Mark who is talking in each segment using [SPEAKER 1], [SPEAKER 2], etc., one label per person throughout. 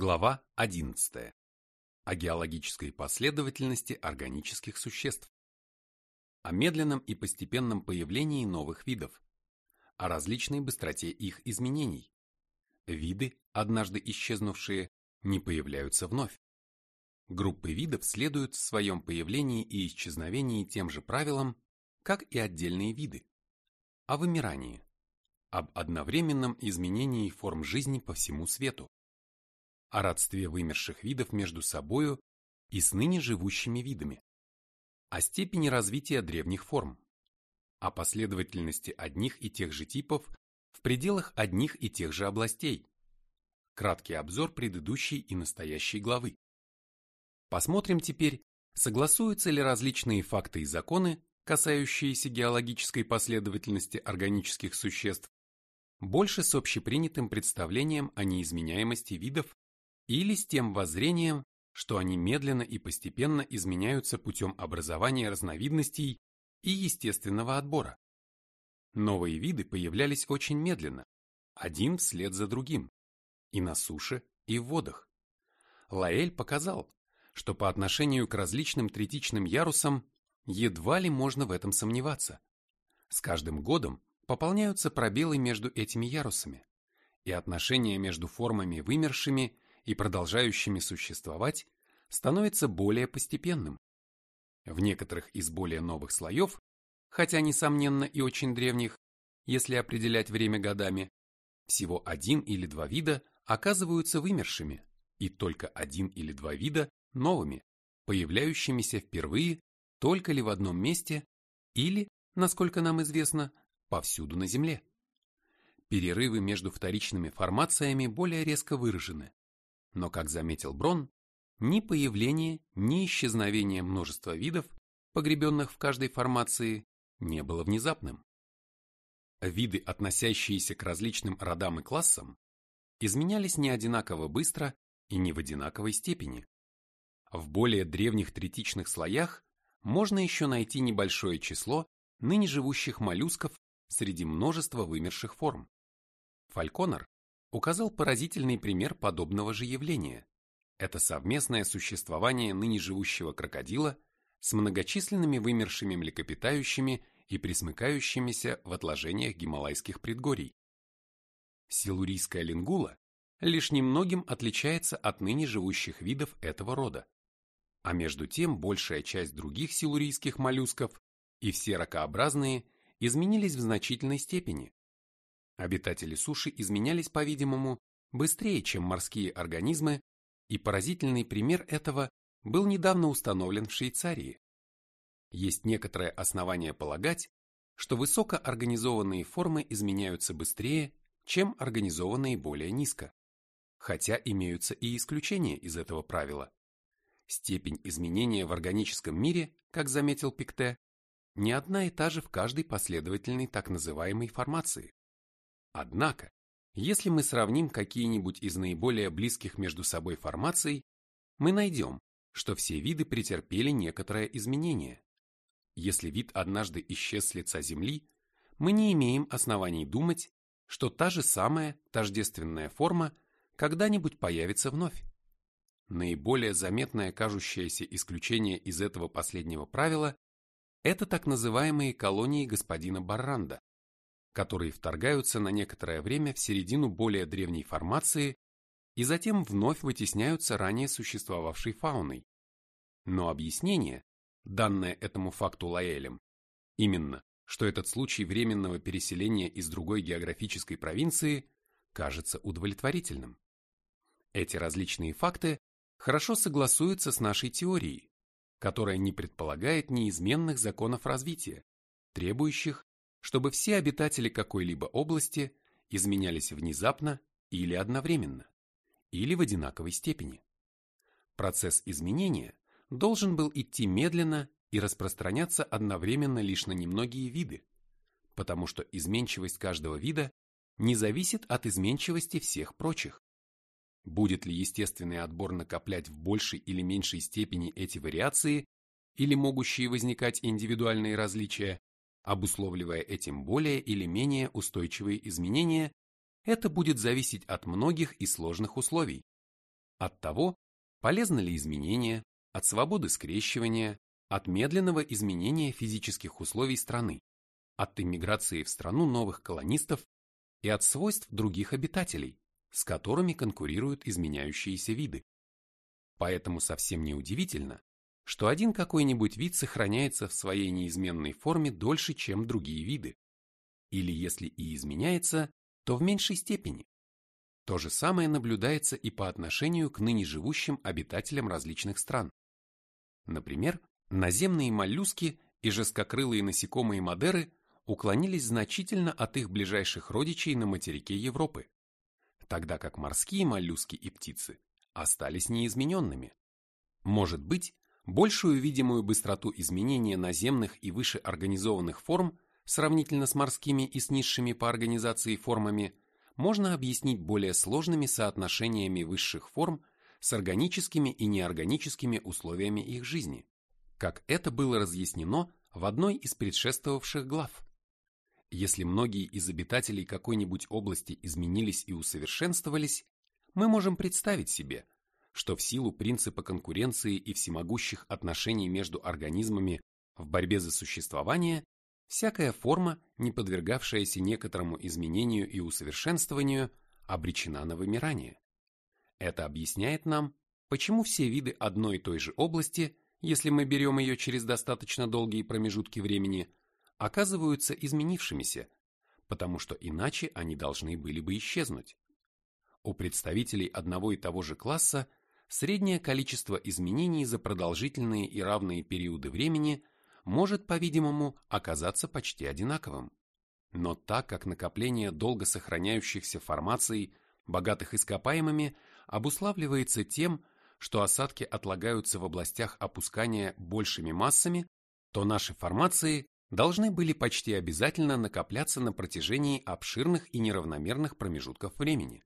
[SPEAKER 1] Глава 11. О геологической последовательности органических существ. О медленном и постепенном появлении новых видов. О различной быстроте их изменений. Виды, однажды исчезнувшие, не появляются вновь. Группы видов следуют в своем появлении и исчезновении тем же правилам, как и отдельные виды. О вымирании. Об одновременном изменении форм жизни по всему свету о родстве вымерших видов между собою и с ныне живущими видами, о степени развития древних форм, о последовательности одних и тех же типов в пределах одних и тех же областей. Краткий обзор предыдущей и настоящей главы. Посмотрим теперь, согласуются ли различные факты и законы, касающиеся геологической последовательности органических существ, больше с общепринятым представлением о неизменяемости видов или с тем воззрением, что они медленно и постепенно изменяются путем образования разновидностей и естественного отбора. Новые виды появлялись очень медленно, один вслед за другим, и на суше, и в водах. Лаэль показал, что по отношению к различным третичным ярусам едва ли можно в этом сомневаться. С каждым годом пополняются пробелы между этими ярусами, и отношения между формами вымершими и продолжающими существовать, становится более постепенным. В некоторых из более новых слоев, хотя несомненно и очень древних, если определять время годами, всего один или два вида оказываются вымершими, и только один или два вида новыми, появляющимися впервые только ли в одном месте или, насколько нам известно, повсюду на Земле. Перерывы между вторичными формациями более резко выражены, но, как заметил Брон, ни появление, ни исчезновение множества видов, погребенных в каждой формации, не было внезапным. Виды, относящиеся к различным родам и классам, изменялись не одинаково быстро и не в одинаковой степени. В более древних третичных слоях можно еще найти небольшое число ныне живущих моллюсков среди множества вымерших форм. Фальконер указал поразительный пример подобного же явления. Это совместное существование ныне живущего крокодила с многочисленными вымершими млекопитающими и присмыкающимися в отложениях гималайских предгорий. Силурийская лингула лишь немногим отличается от ныне живущих видов этого рода. А между тем большая часть других силурийских моллюсков и все ракообразные изменились в значительной степени, Обитатели суши изменялись, по-видимому, быстрее, чем морские организмы, и поразительный пример этого был недавно установлен в Швейцарии. Есть некоторое основание полагать, что высокоорганизованные формы изменяются быстрее, чем организованные более низко. Хотя имеются и исключения из этого правила. Степень изменения в органическом мире, как заметил Пикте, не одна и та же в каждой последовательной так называемой формации. Однако, если мы сравним какие-нибудь из наиболее близких между собой формаций, мы найдем, что все виды претерпели некоторое изменение. Если вид однажды исчез с лица Земли, мы не имеем оснований думать, что та же самая тождественная форма когда-нибудь появится вновь. Наиболее заметное кажущееся исключение из этого последнего правила – это так называемые колонии господина Барранда, которые вторгаются на некоторое время в середину более древней формации и затем вновь вытесняются ранее существовавшей фауной. Но объяснение, данное этому факту Лаэлем, именно, что этот случай временного переселения из другой географической провинции кажется удовлетворительным. Эти различные факты хорошо согласуются с нашей теорией, которая не предполагает неизменных законов развития, требующих чтобы все обитатели какой-либо области изменялись внезапно или одновременно, или в одинаковой степени. Процесс изменения должен был идти медленно и распространяться одновременно лишь на немногие виды, потому что изменчивость каждого вида не зависит от изменчивости всех прочих. Будет ли естественный отбор накоплять в большей или меньшей степени эти вариации или могущие возникать индивидуальные различия, обусловливая этим более или менее устойчивые изменения, это будет зависеть от многих и сложных условий. от того, полезно ли изменение, от свободы скрещивания, от медленного изменения физических условий страны, от иммиграции в страну новых колонистов и от свойств других обитателей, с которыми конкурируют изменяющиеся виды. Поэтому совсем не удивительно, что один какой-нибудь вид сохраняется в своей неизменной форме дольше, чем другие виды. Или если и изменяется, то в меньшей степени. То же самое наблюдается и по отношению к ныне живущим обитателям различных стран. Например, наземные моллюски и жесткокрылые насекомые Мадеры уклонились значительно от их ближайших родичей на материке Европы, тогда как морские моллюски и птицы остались неизмененными. Может быть, большую видимую быстроту изменения наземных и вышеорганизованных форм сравнительно с морскими и с низшими по организации формами можно объяснить более сложными соотношениями высших форм с органическими и неорганическими условиями их жизни, как это было разъяснено в одной из предшествовавших глав. Если многие из обитателей какой-нибудь области изменились и усовершенствовались, мы можем представить себе, что в силу принципа конкуренции и всемогущих отношений между организмами в борьбе за существование, всякая форма, не подвергавшаяся некоторому изменению и усовершенствованию, обречена на вымирание. Это объясняет нам, почему все виды одной и той же области, если мы берем ее через достаточно долгие промежутки времени, оказываются изменившимися, потому что иначе они должны были бы исчезнуть. У представителей одного и того же класса среднее количество изменений за продолжительные и равные периоды времени может, по-видимому, оказаться почти одинаковым. Но так как накопление долго сохраняющихся формаций, богатых ископаемыми, обуславливается тем, что осадки отлагаются в областях опускания большими массами, то наши формации должны были почти обязательно накопляться на протяжении обширных и неравномерных промежутков времени.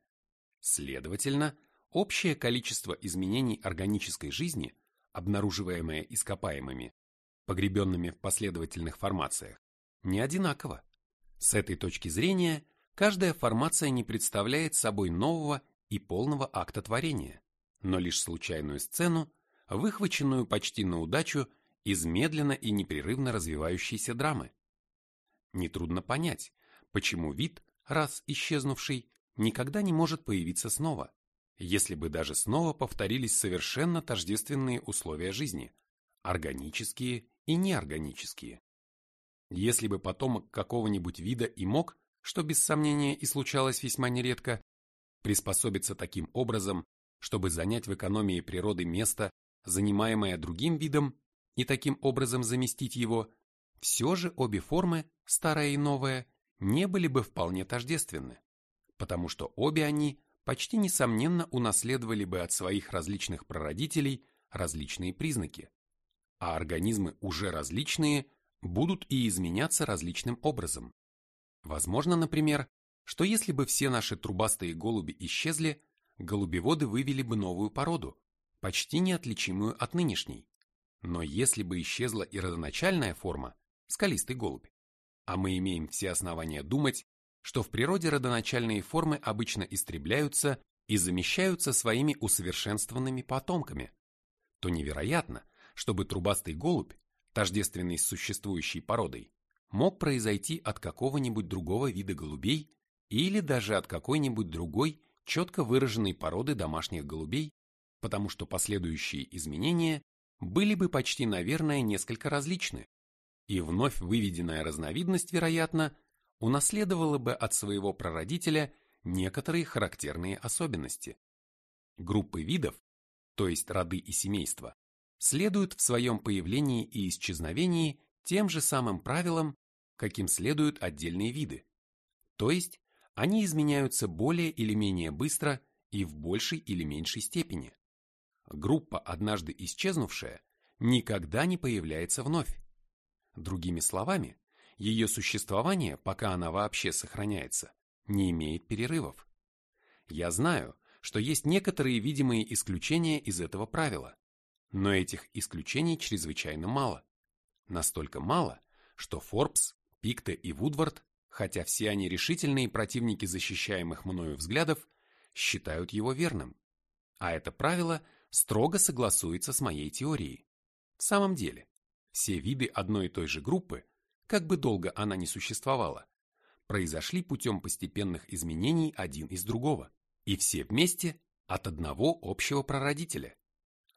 [SPEAKER 1] Следовательно, общее количество изменений органической жизни, обнаруживаемое ископаемыми, погребенными в последовательных формациях, не одинаково. С этой точки зрения, каждая формация не представляет собой нового и полного акта творения, но лишь случайную сцену, выхваченную почти на удачу из медленно и непрерывно развивающейся драмы. Нетрудно понять, почему вид, раз исчезнувший, никогда не может появиться снова, если бы даже снова повторились совершенно тождественные условия жизни, органические и неорганические. Если бы потомок какого-нибудь вида и мог, что без сомнения и случалось весьма нередко, приспособиться таким образом, чтобы занять в экономии природы место, занимаемое другим видом, и таким образом заместить его, все же обе формы, старая и новая, не были бы вполне тождественны потому что обе они почти несомненно унаследовали бы от своих различных прародителей различные признаки, а организмы уже различные будут и изменяться различным образом. Возможно, например, что если бы все наши трубастые голуби исчезли, голубеводы вывели бы новую породу, почти неотличимую от нынешней. Но если бы исчезла и родоначальная форма, скалистый голубь, а мы имеем все основания думать, что в природе родоначальные формы обычно истребляются и замещаются своими усовершенствованными потомками, то невероятно, чтобы трубастый голубь, тождественный с существующей породой, мог произойти от какого-нибудь другого вида голубей или даже от какой-нибудь другой четко выраженной породы домашних голубей, потому что последующие изменения были бы почти, наверное, несколько различны, и вновь выведенная разновидность, вероятно, унаследовала бы от своего прародителя некоторые характерные особенности. Группы видов, то есть роды и семейства, следуют в своем появлении и исчезновении тем же самым правилам, каким следуют отдельные виды. То есть они изменяются более или менее быстро и в большей или меньшей степени. Группа, однажды исчезнувшая, никогда не появляется вновь. Другими словами, ее существование, пока она вообще сохраняется, не имеет перерывов. Я знаю, что есть некоторые видимые исключения из этого правила, но этих исключений чрезвычайно мало. Настолько мало, что Форбс, Пикте и Вудвард, хотя все они решительные противники защищаемых мною взглядов, считают его верным. А это правило строго согласуется с моей теорией. В самом деле, все виды одной и той же группы, как бы долго она ни существовала, произошли путем постепенных изменений один из другого, и все вместе от одного общего прародителя.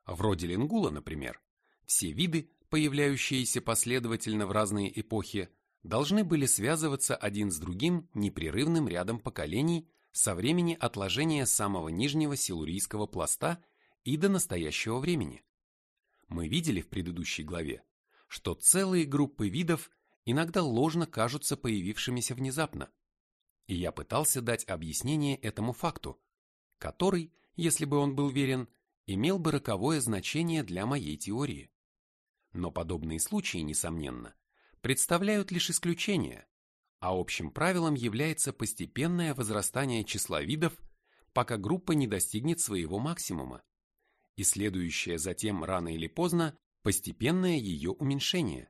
[SPEAKER 1] Вроде лингула, например, все виды, появляющиеся последовательно в разные эпохи, должны были связываться один с другим непрерывным рядом поколений со времени отложения самого нижнего силурийского пласта и до настоящего времени. Мы видели в предыдущей главе, что целые группы видов иногда ложно кажутся появившимися внезапно. И я пытался дать объяснение этому факту, который, если бы он был верен, имел бы роковое значение для моей теории. Но подобные случаи, несомненно, представляют лишь исключение, а общим правилом является постепенное возрастание числа видов, пока группа не достигнет своего максимума, и следующее затем рано или поздно постепенное ее уменьшение.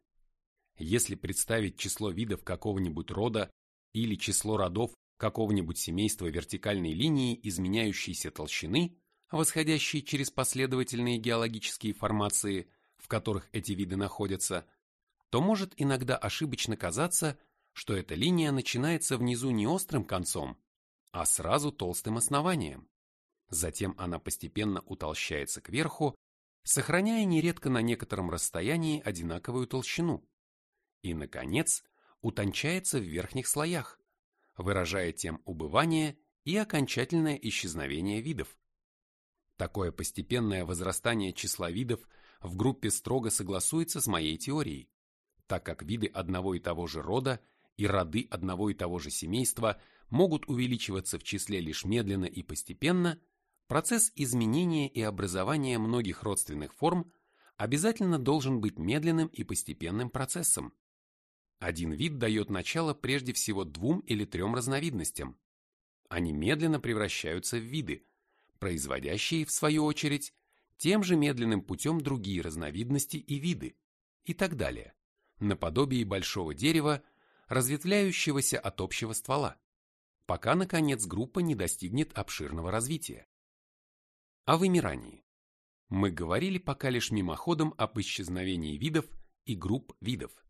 [SPEAKER 1] Если представить число видов какого-нибудь рода или число родов какого-нибудь семейства вертикальной линии изменяющейся толщины, восходящей через последовательные геологические формации, в которых эти виды находятся, то может иногда ошибочно казаться, что эта линия начинается внизу не острым концом, а сразу толстым основанием. Затем она постепенно утолщается кверху, сохраняя нередко на некотором расстоянии одинаковую толщину. И, наконец, утончается в верхних слоях, выражая тем убывание и окончательное исчезновение видов. Такое постепенное возрастание числа видов в группе строго согласуется с моей теорией так как виды одного и того же рода и роды одного и того же семейства могут увеличиваться в числе лишь медленно и постепенно, процесс изменения и образования многих родственных форм обязательно должен быть медленным и постепенным процессом. Один вид дает начало прежде всего двум или трем разновидностям. Они медленно превращаются в виды, производящие, в свою очередь, тем же медленным путем другие разновидности и виды, и так далее наподобие большого дерева, разветвляющегося от общего ствола, пока, наконец, группа не достигнет обширного развития. О вымирании. Мы говорили пока лишь мимоходом об исчезновении видов и групп видов.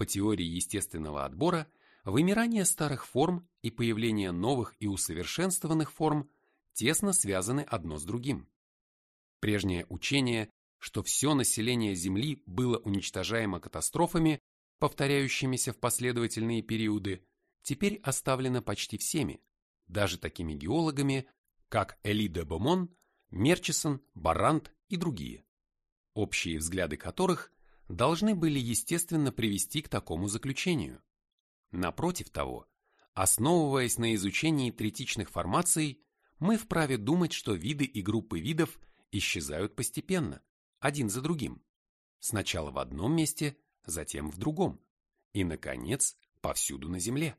[SPEAKER 1] По теории естественного отбора, вымирание старых форм и появление новых и усовершенствованных форм тесно связаны одно с другим. Прежнее учение что все население Земли было уничтожаемо катастрофами, повторяющимися в последовательные периоды, теперь оставлено почти всеми, даже такими геологами, как Эли де Бомон, Мерчисон, Барант и другие, общие взгляды которых должны были естественно привести к такому заключению. Напротив того, основываясь на изучении третичных формаций, мы вправе думать, что виды и группы видов исчезают постепенно, один за другим. Сначала в одном месте, затем в другом. И, наконец, повсюду на Земле.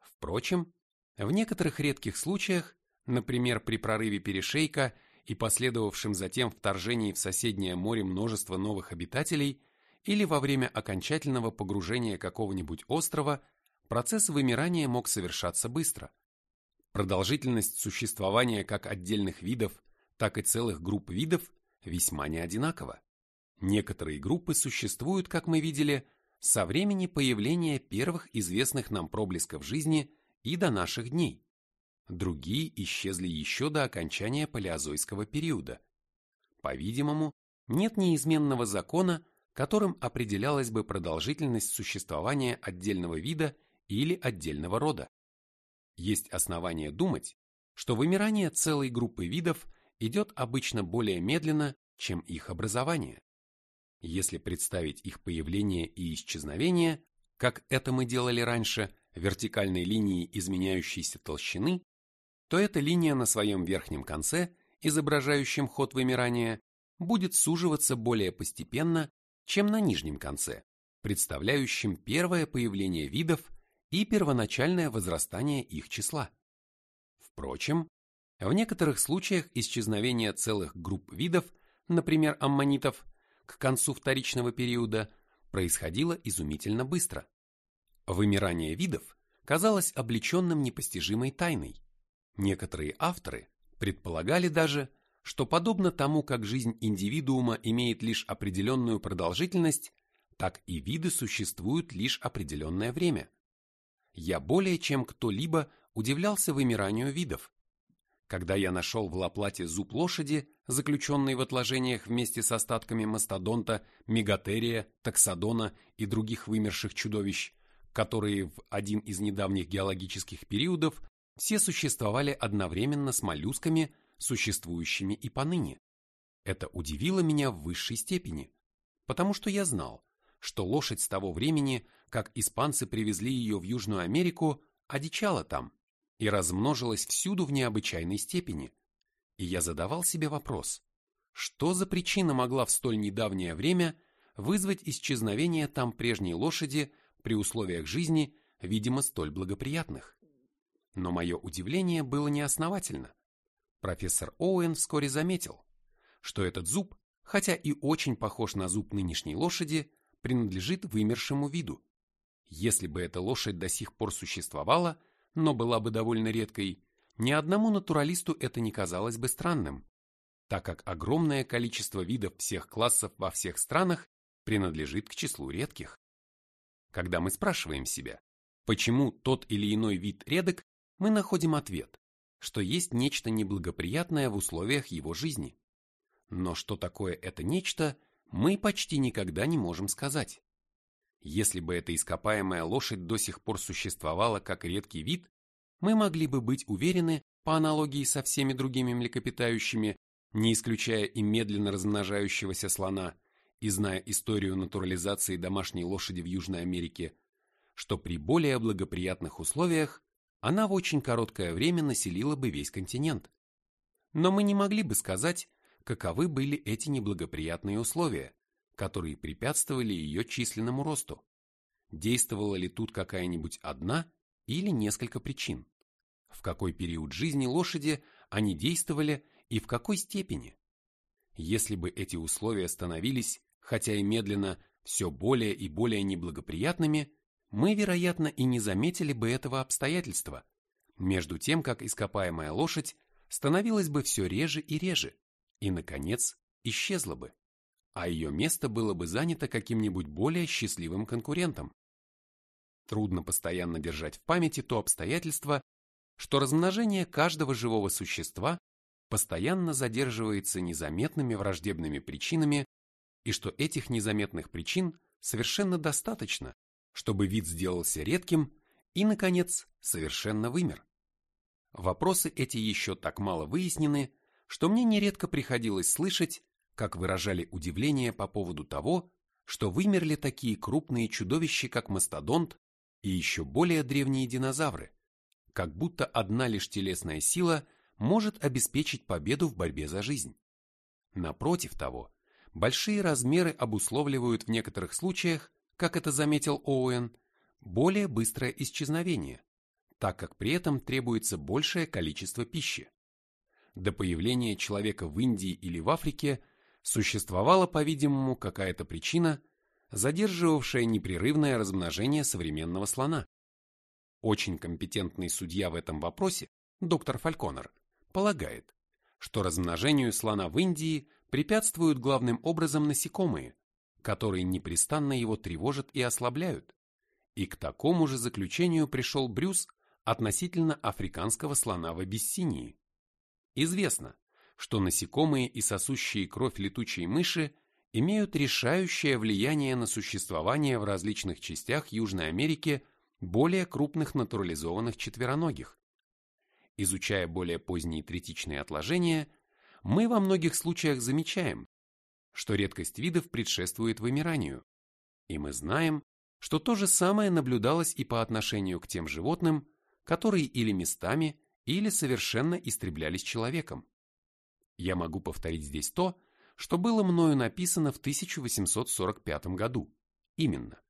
[SPEAKER 1] Впрочем, в некоторых редких случаях, например, при прорыве перешейка и последовавшем затем вторжении в соседнее море множества новых обитателей или во время окончательного погружения какого-нибудь острова, процесс вымирания мог совершаться быстро. Продолжительность существования как отдельных видов, так и целых групп видов весьма неодинаково. Некоторые группы существуют, как мы видели, со времени появления первых известных нам проблесков жизни и до наших дней. Другие исчезли еще до окончания палеозойского периода. По-видимому, нет неизменного закона, которым определялась бы продолжительность существования отдельного вида или отдельного рода. Есть основания думать, что вымирание целой группы видов – идет обычно более медленно, чем их образование. Если представить их появление и исчезновение, как это мы делали раньше, вертикальной линии изменяющейся толщины, то эта линия на своем верхнем конце, изображающем ход вымирания, будет суживаться более постепенно, чем на нижнем конце, представляющем первое появление видов и первоначальное возрастание их числа. Впрочем, в некоторых случаях исчезновение целых групп видов, например, аммонитов, к концу вторичного периода происходило изумительно быстро. Вымирание видов казалось облеченным непостижимой тайной. Некоторые авторы предполагали даже, что подобно тому, как жизнь индивидуума имеет лишь определенную продолжительность, так и виды существуют лишь определенное время. Я более чем кто-либо удивлялся вымиранию видов. Когда я нашел в Лаплате зуб лошади, заключенный в отложениях вместе с остатками мастодонта, мегатерия, таксодона и других вымерших чудовищ, которые в один из недавних геологических периодов все существовали одновременно с моллюсками, существующими и поныне. Это удивило меня в высшей степени, потому что я знал, что лошадь с того времени, как испанцы привезли ее в Южную Америку, одичала там и размножилась всюду в необычайной степени. И я задавал себе вопрос, что за причина могла в столь недавнее время вызвать исчезновение там прежней лошади при условиях жизни, видимо, столь благоприятных? Но мое удивление было неосновательно. Профессор Оуэн вскоре заметил, что этот зуб, хотя и очень похож на зуб нынешней лошади, принадлежит вымершему виду. Если бы эта лошадь до сих пор существовала, но была бы довольно редкой, ни одному натуралисту это не казалось бы странным, так как огромное количество видов всех классов во всех странах принадлежит к числу редких. Когда мы спрашиваем себя, почему тот или иной вид редок, мы находим ответ, что есть нечто неблагоприятное в условиях его жизни. Но что такое это нечто, мы почти никогда не можем сказать. Если бы эта ископаемая лошадь до сих пор существовала как редкий вид, мы могли бы быть уверены, по аналогии со всеми другими млекопитающими, не исключая и медленно размножающегося слона, и зная историю натурализации домашней лошади в Южной Америке, что при более благоприятных условиях она в очень короткое время населила бы весь континент. Но мы не могли бы сказать, каковы были эти неблагоприятные условия, которые препятствовали ее численному росту. Действовала ли тут какая-нибудь одна или несколько причин? В какой период жизни лошади они действовали и в какой степени? Если бы эти условия становились, хотя и медленно, все более и более неблагоприятными, мы, вероятно, и не заметили бы этого обстоятельства, между тем, как ископаемая лошадь становилась бы все реже и реже, и, наконец, исчезла бы, а ее место было бы занято каким-нибудь более счастливым конкурентом. Трудно постоянно держать в памяти то обстоятельство, что размножение каждого живого существа постоянно задерживается незаметными враждебными причинами и что этих незаметных причин совершенно достаточно, чтобы вид сделался редким и, наконец, совершенно вымер. Вопросы эти еще так мало выяснены, что мне нередко приходилось слышать, как выражали удивление по поводу того, что вымерли такие крупные чудовища, как мастодонт и еще более древние динозавры, как будто одна лишь телесная сила может обеспечить победу в борьбе за жизнь. Напротив того, большие размеры обусловливают в некоторых случаях как это заметил Оуэн, более быстрое исчезновение, так как при этом требуется большее количество пищи. До появления человека в Индии или в Африке существовала, по-видимому, какая-то причина, задерживавшая непрерывное размножение современного слона. Очень компетентный судья в этом вопросе, доктор Фальконер, полагает, что размножению слона в Индии препятствуют главным образом насекомые, которые непрестанно его тревожат и ослабляют. И к такому же заключению пришел Брюс относительно африканского слона в Абиссинии. Известно, что насекомые и сосущие кровь летучие мыши имеют решающее влияние на существование в различных частях Южной Америки более крупных натурализованных четвероногих. Изучая более поздние третичные отложения, мы во многих случаях замечаем, что редкость видов предшествует вымиранию. И мы знаем, что то же самое наблюдалось и по отношению к тем животным, которые или местами, или совершенно истреблялись человеком. Я могу повторить здесь то, что было мною написано в 1845 году. Именно.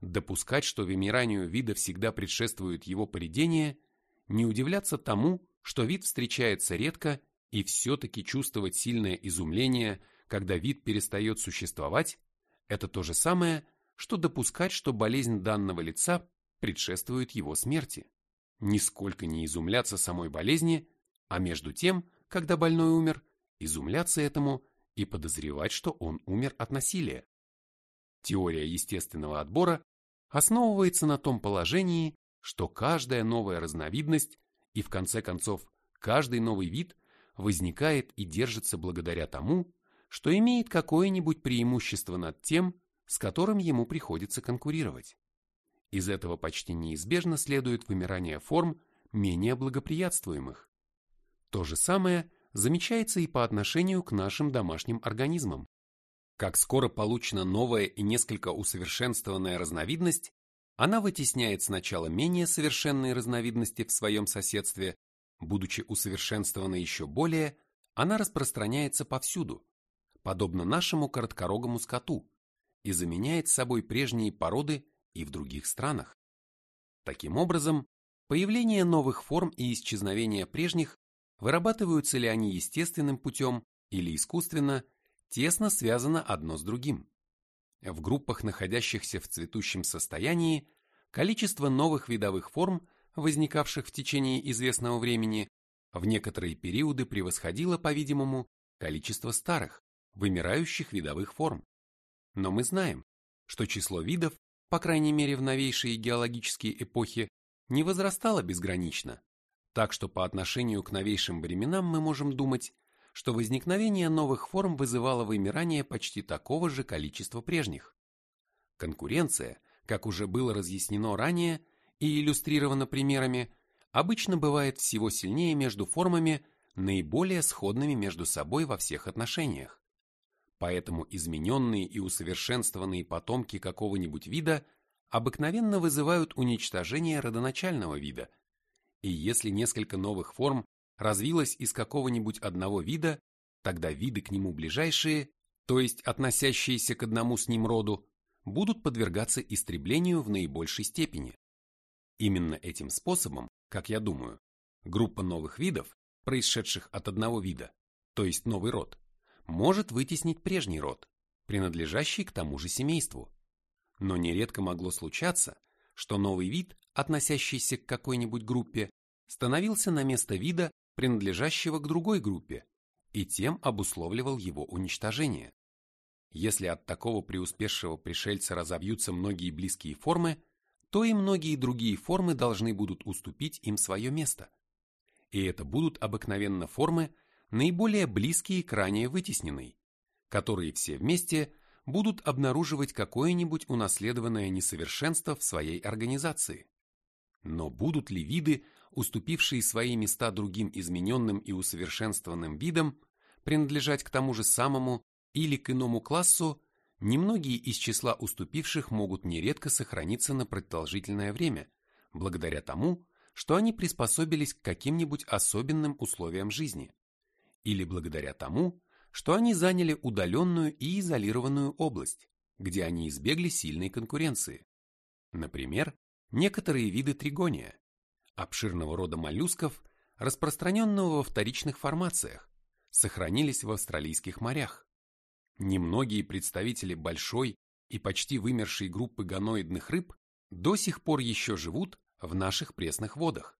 [SPEAKER 1] Допускать, что вымиранию вида всегда предшествует его поредение, не удивляться тому, что вид встречается редко, и все-таки чувствовать сильное изумление – когда вид перестает существовать, это то же самое, что допускать, что болезнь данного лица предшествует его смерти. Нисколько не изумляться самой болезни, а между тем, когда больной умер, изумляться этому и подозревать, что он умер от насилия. Теория естественного отбора основывается на том положении, что каждая новая разновидность и в конце концов каждый новый вид возникает и держится благодаря тому, что имеет какое-нибудь преимущество над тем, с которым ему приходится конкурировать. Из этого почти неизбежно следует вымирание форм, менее благоприятствуемых. То же самое замечается и по отношению к нашим домашним организмам. Как скоро получена новая и несколько усовершенствованная разновидность, она вытесняет сначала менее совершенные разновидности в своем соседстве, будучи усовершенствована еще более, она распространяется повсюду, подобно нашему короткорогому скоту, и заменяет собой прежние породы и в других странах. Таким образом, появление новых форм и исчезновение прежних, вырабатываются ли они естественным путем или искусственно, тесно связано одно с другим. В группах, находящихся в цветущем состоянии, количество новых видовых форм, возникавших в течение известного времени, в некоторые периоды превосходило, по-видимому, количество старых, вымирающих видовых форм. Но мы знаем, что число видов по крайней мере в новейшие геологические эпохи, не возрастала безгранично, так что по отношению к новейшим временам мы можем думать, что возникновение новых форм вызывало вымирание почти такого же количества прежних. Конкуренция, как уже было разъяснено ранее и иллюстрировано примерами, обычно бывает всего сильнее между формами, наиболее сходными между собой во всех отношениях. Поэтому измененные и усовершенствованные потомки какого-нибудь вида обыкновенно вызывают уничтожение родоначального вида. И если несколько новых форм развилось из какого-нибудь одного вида, тогда виды к нему ближайшие, то есть относящиеся к одному с ним роду, будут подвергаться истреблению в наибольшей степени. Именно этим способом, как я думаю, группа новых видов, происшедших от одного вида, то есть новый род, может вытеснить прежний род, принадлежащий к тому же семейству. Но нередко могло случаться, что новый вид, относящийся к какой-нибудь группе, становился на место вида, принадлежащего к другой группе, и тем обусловливал его уничтожение. Если от такого преуспевшего пришельца разобьются многие близкие формы, то и многие другие формы должны будут уступить им свое место. И это будут обыкновенно формы, наиболее близкие к ранее вытесненной, которые все вместе будут обнаруживать какое-нибудь унаследованное несовершенство в своей организации. Но будут ли виды, уступившие свои места другим измененным и усовершенствованным видам, принадлежать к тому же самому или к иному классу, немногие из числа уступивших могут нередко сохраниться на продолжительное время, благодаря тому, что они приспособились к каким-нибудь особенным условиям жизни или благодаря тому, что они заняли удаленную и изолированную область, где они избегли сильной конкуренции. Например, некоторые виды тригония, обширного рода моллюсков, распространенного во вторичных формациях, сохранились в австралийских морях. Немногие представители большой и почти вымершей группы гоноидных рыб до сих пор еще живут в наших пресных водах.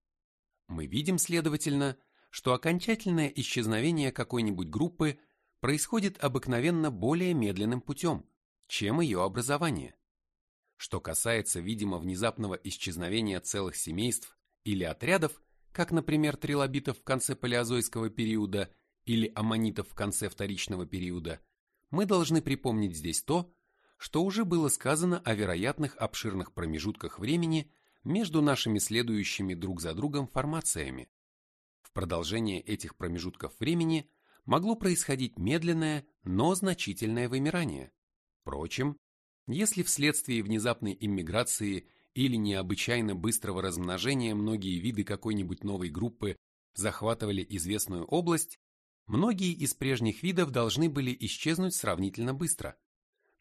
[SPEAKER 1] Мы видим, следовательно, что окончательное исчезновение какой-нибудь группы происходит обыкновенно более медленным путем, чем ее образование. Что касается, видимо, внезапного исчезновения целых семейств или отрядов, как, например, трилобитов в конце палеозойского периода или аммонитов в конце вторичного периода, мы должны припомнить здесь то, что уже было сказано о вероятных обширных промежутках времени между нашими следующими друг за другом формациями, продолжение этих промежутков времени могло происходить медленное, но значительное вымирание. Впрочем, если вследствие внезапной иммиграции или необычайно быстрого размножения многие виды какой-нибудь новой группы захватывали известную область, многие из прежних видов должны были исчезнуть сравнительно быстро.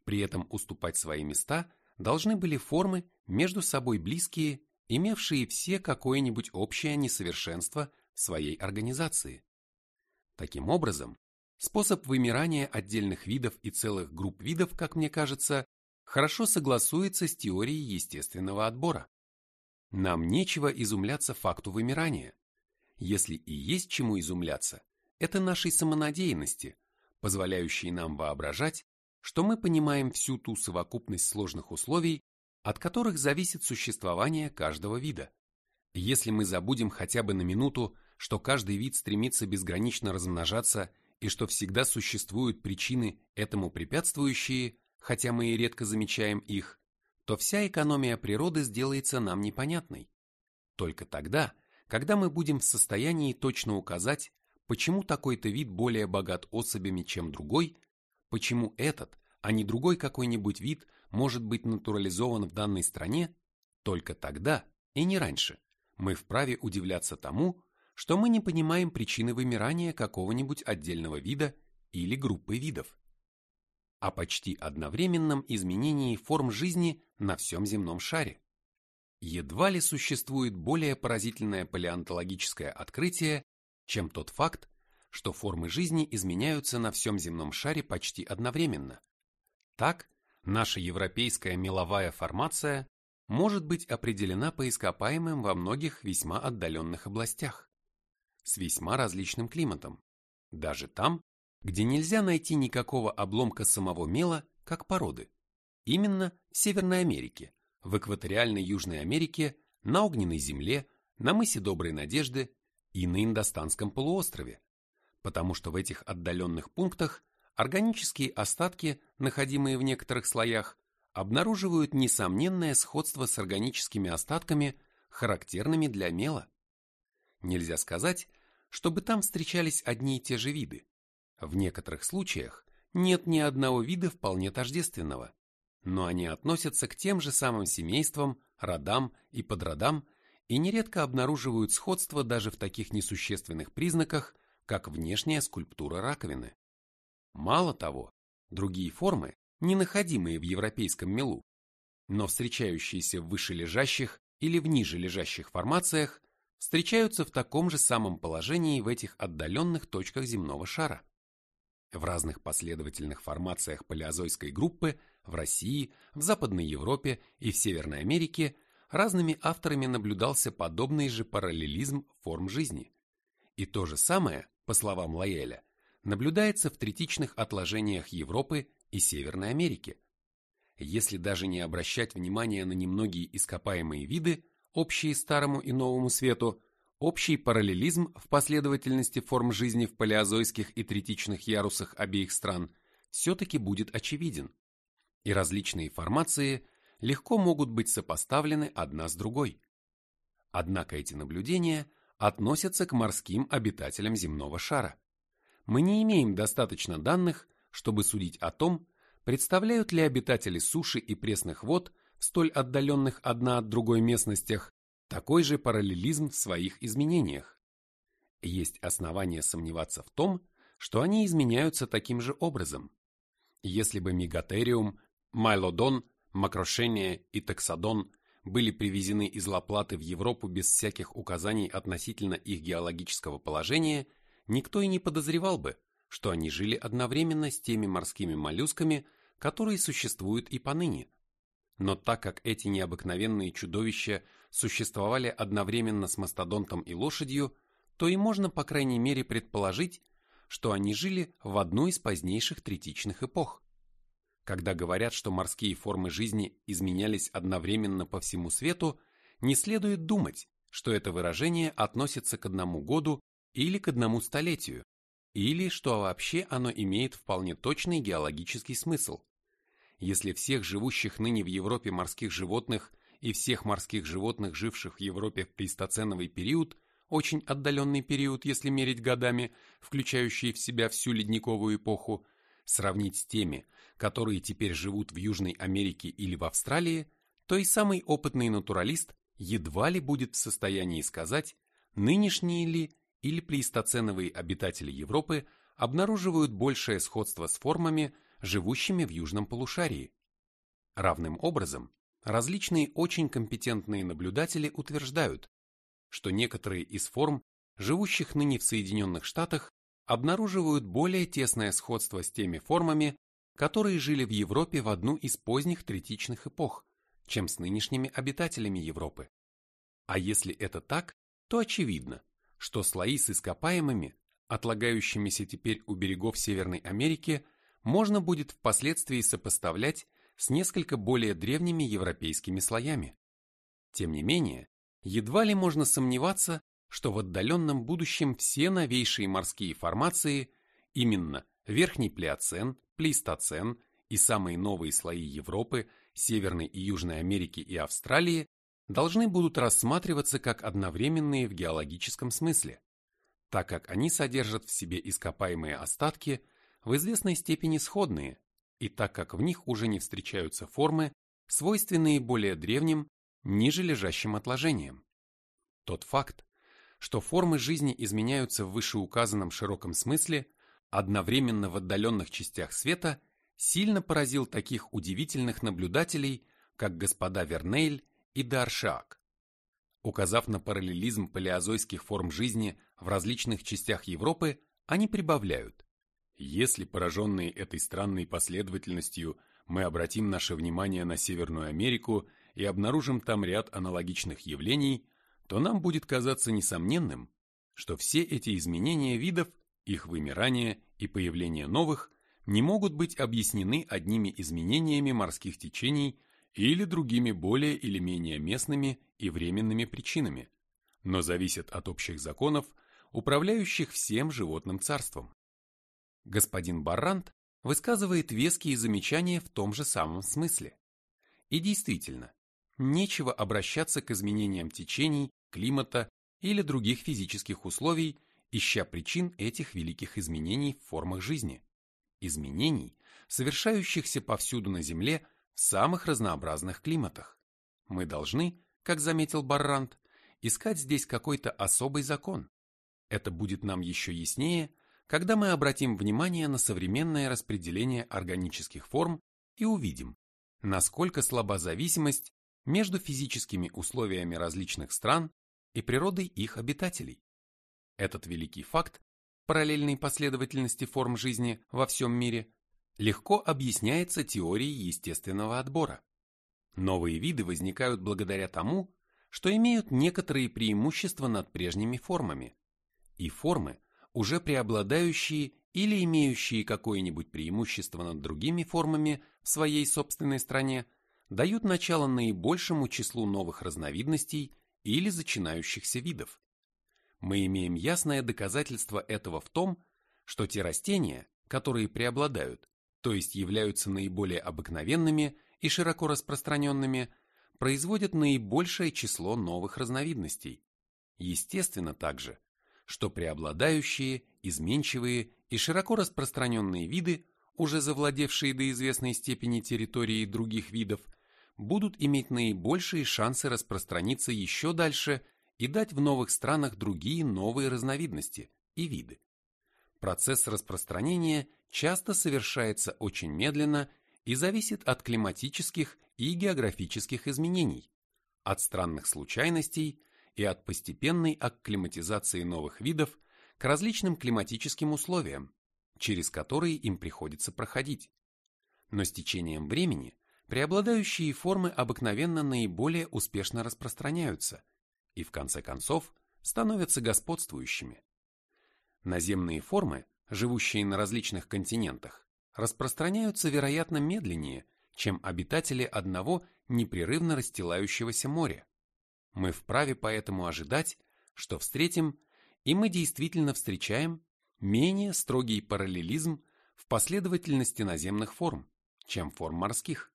[SPEAKER 1] При этом уступать свои места должны были формы, между собой близкие, имевшие все какое-нибудь общее несовершенство своей организации. Таким образом, способ вымирания отдельных видов и целых групп видов, как мне кажется, хорошо согласуется с теорией естественного отбора. Нам нечего изумляться факту вымирания. Если и есть чему изумляться, – это нашей самонадеянности, позволяющей нам воображать, что мы понимаем всю ту совокупность сложных условий, от которых зависит существование каждого вида. Если мы забудем хотя бы на минуту, что каждый вид стремится безгранично размножаться и что всегда существуют причины этому препятствующие, хотя мы и редко замечаем их, то вся экономия природы сделается нам непонятной. Только тогда, когда мы будем в состоянии точно указать, почему такой-то вид более богат особями, чем другой, почему этот, а не другой какой-нибудь вид может быть натурализован в данной стране, только тогда и не раньше мы вправе удивляться тому, что мы не понимаем причины вымирания какого-нибудь отдельного вида или группы видов. О почти одновременном изменении форм жизни на всем земном шаре. Едва ли существует более поразительное палеонтологическое открытие, чем тот факт, что формы жизни изменяются на всем земном шаре почти одновременно. Так, наша европейская меловая формация может быть определена по ископаемым во многих весьма отдаленных областях, с весьма различным климатом, даже там, где нельзя найти никакого обломка самого мела, как породы, именно в Северной Америке, в экваториальной Южной Америке, на Огненной Земле, на мысе Доброй Надежды и на Индостанском полуострове, потому что в этих отдаленных пунктах органические остатки, находимые в некоторых слоях, обнаруживают несомненное сходство с органическими остатками, характерными для мела. Нельзя сказать, чтобы там встречались одни и те же виды. В некоторых случаях нет ни одного вида вполне тождественного, но они относятся к тем же самым семействам, родам и подродам и нередко обнаруживают сходство даже в таких несущественных признаках, как внешняя скульптура раковины. Мало того, другие формы, не находимые в европейском мелу, но встречающиеся в вышележащих или в ниже лежащих формациях, встречаются в таком же самом положении в этих отдаленных точках земного шара. В разных последовательных формациях палеозойской группы в России, в Западной Европе и в Северной Америке разными авторами наблюдался подобный же параллелизм форм жизни. И то же самое по словам Лаэля, наблюдается в третичных отложениях Европы и Северной Америки. Если даже не обращать внимания на немногие ископаемые виды, общие Старому и Новому Свету, общий параллелизм в последовательности форм жизни в палеозойских и третичных ярусах обеих стран все-таки будет очевиден, и различные формации легко могут быть сопоставлены одна с другой. Однако эти наблюдения – относятся к морским обитателям земного шара. Мы не имеем достаточно данных, чтобы судить о том, представляют ли обитатели суши и пресных вод столь отдаленных одна от другой местностях такой же параллелизм в своих изменениях. Есть основания сомневаться в том, что они изменяются таким же образом. Если бы мегатериум, майлодон, макрошения и тексодон были привезены из Лаплаты в Европу без всяких указаний относительно их геологического положения, никто и не подозревал бы, что они жили одновременно с теми морскими моллюсками, которые существуют и поныне. Но так как эти необыкновенные чудовища существовали одновременно с мастодонтом и лошадью, то и можно по крайней мере предположить, что они жили в одной из позднейших третичных эпох. Когда говорят, что морские формы жизни изменялись одновременно по всему свету, не следует думать, что это выражение относится к одному году или к одному столетию, или что вообще оно имеет вполне точный геологический смысл. Если всех живущих ныне в Европе морских животных и всех морских животных, живших в Европе в плейстоценовый период, очень отдаленный период, если мерить годами, включающий в себя всю ледниковую эпоху, сравнить с теми, которые теперь живут в Южной Америке или в Австралии, то и самый опытный натуралист едва ли будет в состоянии сказать, нынешние ли или плейстоценовые обитатели Европы обнаруживают большее сходство с формами, живущими в южном полушарии. Равным образом, различные очень компетентные наблюдатели утверждают, что некоторые из форм, живущих ныне в Соединенных Штатах, обнаруживают более тесное сходство с теми формами, которые жили в Европе в одну из поздних третичных эпох, чем с нынешними обитателями Европы. А если это так, то очевидно, что слои с ископаемыми, отлагающимися теперь у берегов Северной Америки, можно будет впоследствии сопоставлять с несколько более древними европейскими слоями. Тем не менее, едва ли можно сомневаться, что в отдаленном будущем все новейшие морские формации, именно Верхний Плеоцен, Плейстоцен и самые новые слои Европы, Северной и Южной Америки и Австралии, должны будут рассматриваться как одновременные в геологическом смысле, так как они содержат в себе ископаемые остатки, в известной степени сходные, и так как в них уже не встречаются формы, свойственные более древним, ниже лежащим отложениям. Тот факт, что формы жизни изменяются в вышеуказанном широком смысле, одновременно в отдаленных частях света, сильно поразил таких удивительных наблюдателей, как господа Вернейль и Даршак. Указав на параллелизм палеозойских форм жизни в различных частях Европы, они прибавляют. Если, пораженные этой странной последовательностью, мы обратим наше внимание на Северную Америку и обнаружим там ряд аналогичных явлений, то нам будет казаться несомненным, что все эти изменения видов, их вымирание и появление новых не могут быть объяснены одними изменениями морских течений или другими более или менее местными и временными причинами, но зависят от общих законов, управляющих всем животным царством. Господин Баррант высказывает веские замечания в том же самом смысле. И действительно, нечего обращаться к изменениям течений, климата или других физических условий, ища причин этих великих изменений в формах жизни. Изменений, совершающихся повсюду на Земле в самых разнообразных климатах. Мы должны, как заметил Баррант, искать здесь какой-то особый закон. Это будет нам еще яснее, когда мы обратим внимание на современное распределение органических форм и увидим, насколько слаба зависимость между физическими условиями различных стран и природой их обитателей. Этот великий факт параллельной последовательности форм жизни во всем мире легко объясняется теорией естественного отбора. Новые виды возникают благодаря тому, что имеют некоторые преимущества над прежними формами, и формы, уже преобладающие или имеющие какое-нибудь преимущество над другими формами в своей собственной стране, дают начало наибольшему числу новых разновидностей или зачинающихся видов. Мы имеем ясное доказательство этого в том, что те растения, которые преобладают, то есть являются наиболее обыкновенными и широко распространенными, производят наибольшее число новых разновидностей. Естественно также, что преобладающие, изменчивые и широко распространенные виды, уже завладевшие до известной степени территории других видов, будут иметь наибольшие шансы распространиться еще дальше и дать в новых странах другие новые разновидности и виды. Процесс распространения часто совершается очень медленно и зависит от климатических и географических изменений, от странных случайностей и от постепенной акклиматизации новых видов к различным климатическим условиям, через которые им приходится проходить. Но с течением времени преобладающие формы обыкновенно наиболее успешно распространяются и в конце концов становятся господствующими. Наземные формы живущие на различных континентах, распространяются, вероятно, медленнее, чем обитатели одного непрерывно расстилающегося моря. Мы вправе поэтому ожидать, что встретим, и мы действительно встречаем, менее строгий параллелизм в последовательности наземных форм, чем форм морских.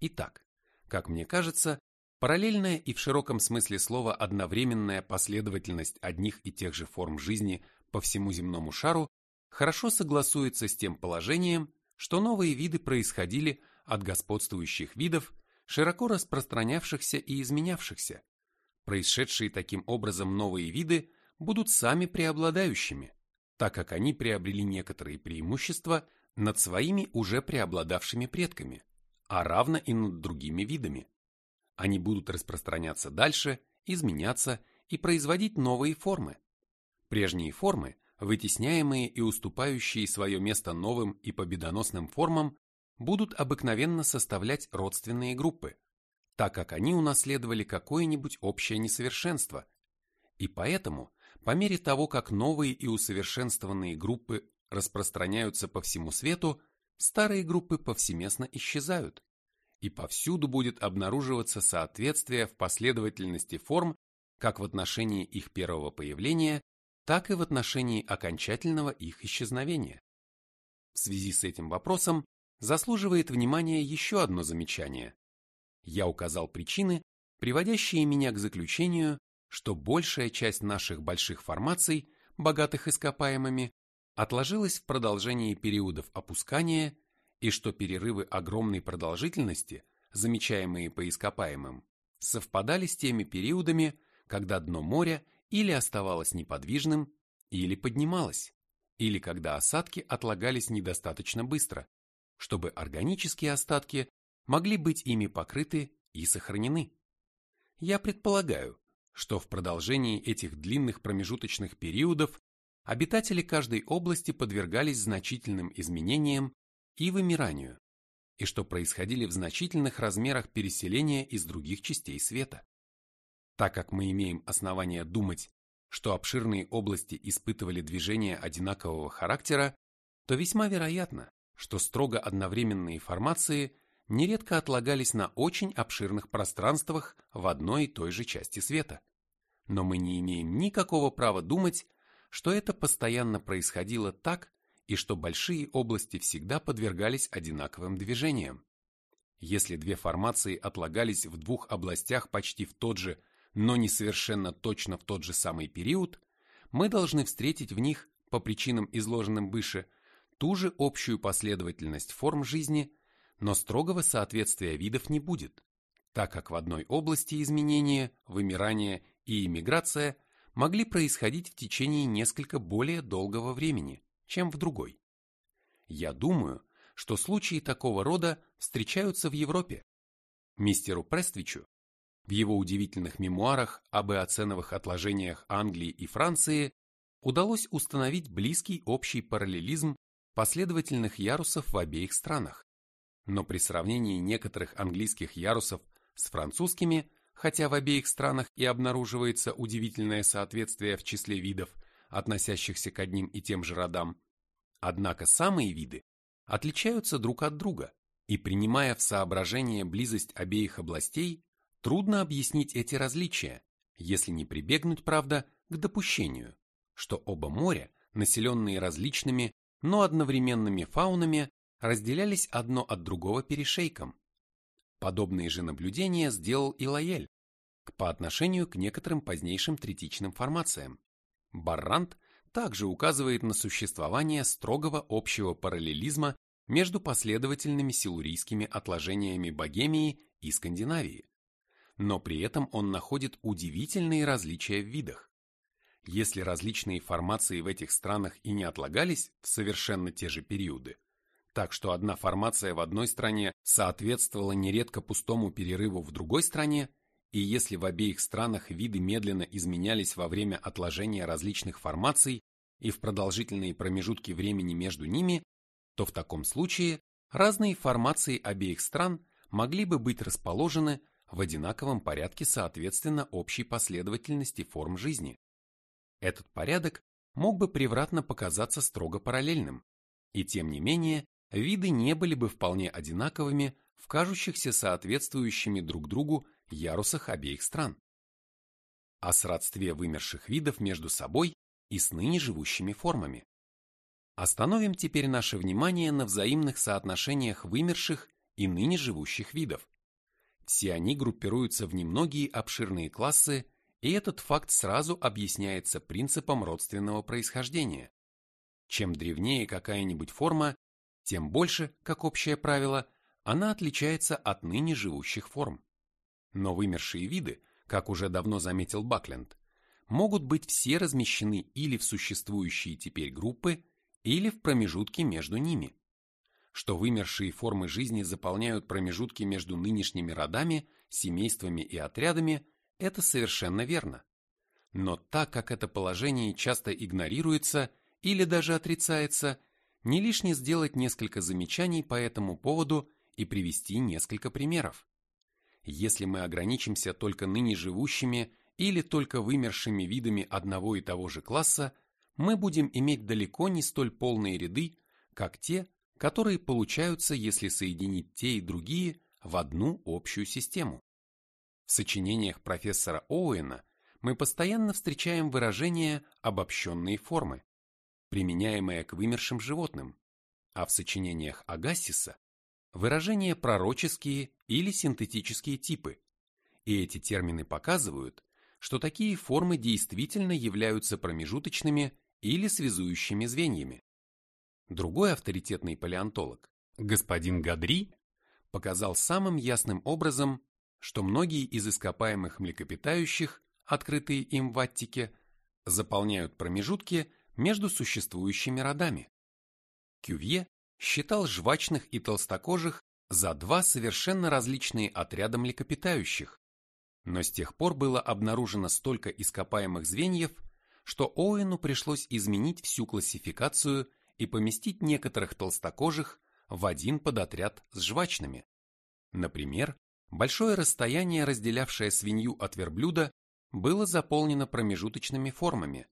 [SPEAKER 1] Итак, как мне кажется, параллельная и в широком смысле слова одновременная последовательность одних и тех же форм жизни по всему земному шару хорошо согласуется с тем положением, что новые виды происходили от господствующих видов, широко распространявшихся и изменявшихся. Происшедшие таким образом новые виды будут сами преобладающими, так как они приобрели некоторые преимущества над своими уже преобладавшими предками, а равно и над другими видами. Они будут распространяться дальше, изменяться и производить новые формы. Прежние формы вытесняемые и уступающие свое место новым и победоносным формам, будут обыкновенно составлять родственные группы, так как они унаследовали какое-нибудь общее несовершенство, и поэтому по мере того, как новые и усовершенствованные группы распространяются по всему свету, старые группы повсеместно исчезают, и повсюду будет обнаруживаться соответствие в последовательности форм как в отношении их первого появления, так и в отношении окончательного их исчезновения. В связи с этим вопросом заслуживает внимания еще одно замечание. Я указал причины, приводящие меня к заключению, что большая часть наших больших формаций, богатых ископаемыми, отложилась в продолжении периодов опускания и что перерывы огромной продолжительности, замечаемые по ископаемым, совпадали с теми периодами, когда дно моря или оставалось неподвижным, или поднималось, или когда осадки отлагались недостаточно быстро, чтобы органические остатки могли быть ими покрыты и сохранены. Я предполагаю, что в продолжении этих длинных промежуточных периодов обитатели каждой области подвергались значительным изменениям и вымиранию, и что происходили в значительных размерах переселения из других частей света. Так как мы имеем основания думать, что обширные области испытывали движение одинакового характера, то весьма вероятно, что строго одновременные формации нередко отлагались на очень обширных пространствах в одной и той же части света. Но мы не имеем никакого права думать, что это постоянно происходило так, и что большие области всегда подвергались одинаковым движениям. Если две формации отлагались в двух областях почти в тот же но не совершенно точно в тот же самый период, мы должны встретить в них, по причинам изложенным выше, ту же общую последовательность форм жизни, но строгого соответствия видов не будет, так как в одной области изменения, вымирание и иммиграция могли происходить в течение несколько более долгого времени, чем в другой. Я думаю, что случаи такого рода встречаются в Европе. Мистеру Прествичу в его удивительных мемуарах об эоценовых отложениях Англии и Франции удалось установить близкий общий параллелизм последовательных ярусов в обеих странах. Но при сравнении некоторых английских ярусов с французскими, хотя в обеих странах и обнаруживается удивительное соответствие в числе видов, относящихся к одним и тем же родам, однако самые виды отличаются друг от друга, и принимая в соображение близость обеих областей, Трудно объяснить эти различия, если не прибегнуть, правда, к допущению, что оба моря, населенные различными, но одновременными фаунами, разделялись одно от другого перешейком. Подобные же наблюдения сделал и Лаэль по отношению к некоторым позднейшим третичным формациям. Баррант также указывает на существование строгого общего параллелизма между последовательными силурийскими отложениями Богемии и Скандинавии но при этом он находит удивительные различия в видах. Если различные формации в этих странах и не отлагались в совершенно те же периоды, так что одна формация в одной стране соответствовала нередко пустому перерыву в другой стране, и если в обеих странах виды медленно изменялись во время отложения различных формаций и в продолжительные промежутки времени между ними, то в таком случае разные формации обеих стран могли бы быть расположены в одинаковом порядке соответственно общей последовательности форм жизни. Этот порядок мог бы превратно показаться строго параллельным, и тем не менее виды не были бы вполне одинаковыми в кажущихся соответствующими друг другу ярусах обеих стран. О сродстве вымерших видов между собой и с ныне живущими формами. Остановим теперь наше внимание на взаимных соотношениях вымерших и ныне живущих видов. Все они группируются в немногие обширные классы, и этот факт сразу объясняется принципом родственного происхождения. Чем древнее какая-нибудь форма, тем больше, как общее правило, она отличается от ныне живущих форм. Но вымершие виды, как уже давно заметил Бакленд, могут быть все размещены или в существующие теперь группы, или в промежутке между ними что вымершие формы жизни заполняют промежутки между нынешними родами, семействами и отрядами, это совершенно верно. Но так как это положение часто игнорируется или даже отрицается, не лишне сделать несколько замечаний по этому поводу и привести несколько примеров. Если мы ограничимся только ныне живущими или только вымершими видами одного и того же класса, мы будем иметь далеко не столь полные ряды, как те, которые получаются, если соединить те и другие в одну общую систему. В сочинениях профессора Оуэна мы постоянно встречаем выражение «обобщенные формы», применяемое к вымершим животным, а в сочинениях Агассиса выражение «пророческие» или «синтетические типы», и эти термины показывают, что такие формы действительно являются промежуточными или связующими звеньями. Другой авторитетный палеонтолог, господин Гадри, показал самым ясным образом, что многие из ископаемых млекопитающих, открытые им в Аттике, заполняют промежутки между существующими родами. Кювье считал жвачных и толстокожих за два совершенно различные отряда млекопитающих, но с тех пор было обнаружено столько ископаемых звеньев, что Оуэну пришлось изменить всю классификацию и поместить некоторых толстокожих в один подотряд с жвачными. Например, большое расстояние, разделявшее свинью от верблюда, было заполнено промежуточными формами.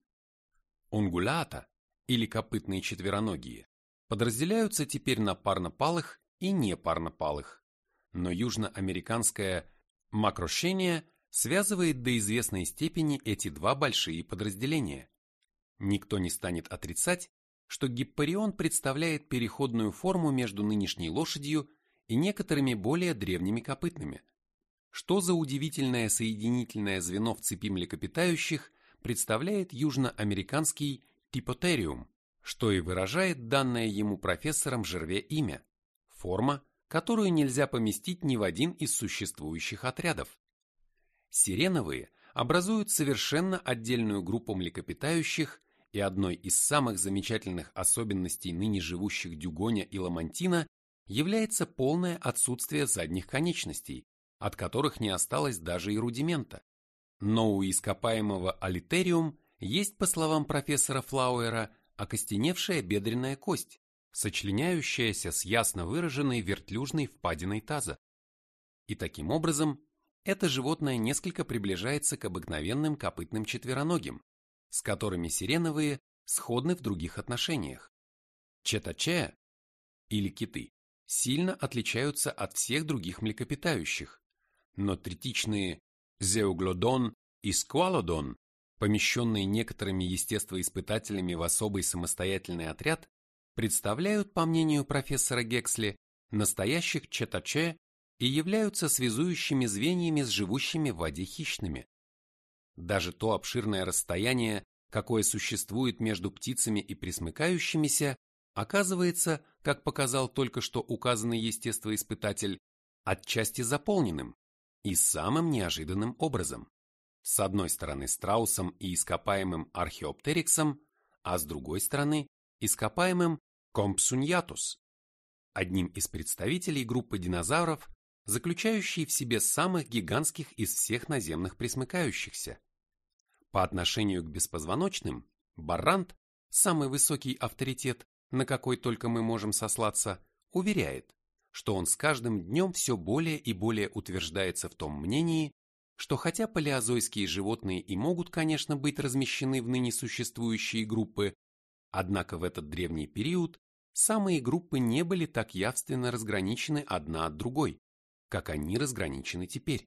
[SPEAKER 1] Унгулята, или копытные четвероногие, подразделяются теперь на парнопалых и непарнопалых, но южноамериканское макрощение связывает до известной степени эти два большие подразделения. Никто не станет отрицать, что гиппарион представляет переходную форму между нынешней лошадью и некоторыми более древними копытными. Что за удивительное соединительное звено в цепи млекопитающих представляет южноамериканский типотериум, что и выражает данное ему профессором Жерве имя, форма, которую нельзя поместить ни в один из существующих отрядов. Сиреновые образуют совершенно отдельную группу млекопитающих, и одной из самых замечательных особенностей ныне живущих дюгоня и ламантина является полное отсутствие задних конечностей, от которых не осталось даже и рудимента. Но у ископаемого алитериум есть, по словам профессора Флауэра, окостеневшая бедренная кость, сочленяющаяся с ясно выраженной вертлюжной впадиной таза. И таким образом это животное несколько приближается к обыкновенным копытным четвероногим, с которыми сиреновые сходны в других отношениях. Четачея или киты сильно отличаются от всех других млекопитающих, но третичные зеуглодон и сквалодон, помещенные некоторыми естествоиспытателями в особый самостоятельный отряд, представляют, по мнению профессора Гексли, настоящих четаче и являются связующими звеньями с живущими в воде хищными. Даже то обширное расстояние, какое существует между птицами и пресмыкающимися, оказывается, как показал только что указанный естествоиспытатель, отчасти заполненным и самым неожиданным образом. С одной стороны страусом и ископаемым археоптериксом, а с другой стороны ископаемым компсуньятус, одним из представителей группы динозавров, заключающий в себе самых гигантских из всех наземных пресмыкающихся. По отношению к беспозвоночным, Баррант, самый высокий авторитет, на какой только мы можем сослаться, уверяет, что он с каждым днем все более и более утверждается в том мнении, что хотя палеозойские животные и могут, конечно, быть размещены в ныне существующие группы, однако в этот древний период самые группы не были так явственно разграничены одна от другой, как они разграничены теперь.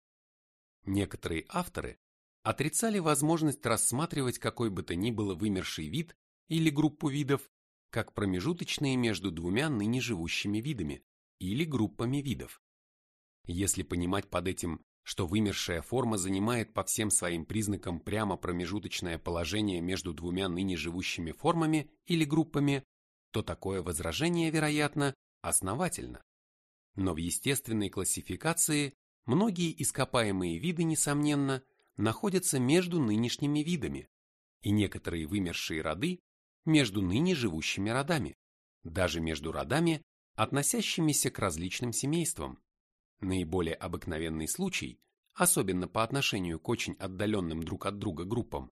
[SPEAKER 1] Некоторые авторы отрицали возможность рассматривать какой бы то ни было вымерший вид или группу видов как промежуточные между двумя ныне живущими видами или группами видов. Если понимать под этим, что вымершая форма занимает по всем своим признакам прямо промежуточное положение между двумя ныне живущими формами или группами, то такое возражение, вероятно, основательно. Но в естественной классификации многие ископаемые виды, несомненно, находятся между нынешними видами, и некоторые вымершие роды между ныне живущими родами, даже между родами, относящимися к различным семействам. Наиболее обыкновенный случай, особенно по отношению к очень отдаленным друг от друга группам,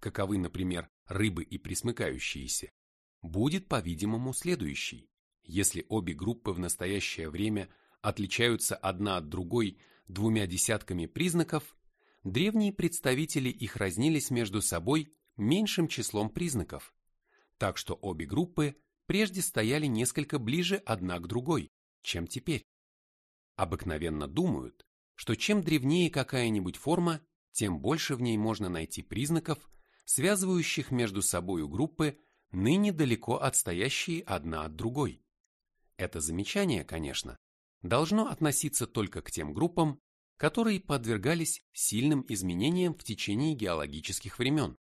[SPEAKER 1] каковы, например, рыбы и присмыкающиеся, будет, по-видимому, следующий. Если обе группы в настоящее время отличаются одна от другой двумя десятками признаков, древние представители их разнились между собой меньшим числом признаков, так что обе группы прежде стояли несколько ближе одна к другой, чем теперь. Обыкновенно думают, что чем древнее какая-нибудь форма, тем больше в ней можно найти признаков, связывающих между собою группы, ныне далеко отстоящие одна от другой. Это замечание, конечно, должно относиться только к тем группам, которые подвергались сильным изменениям в течение геологических времен.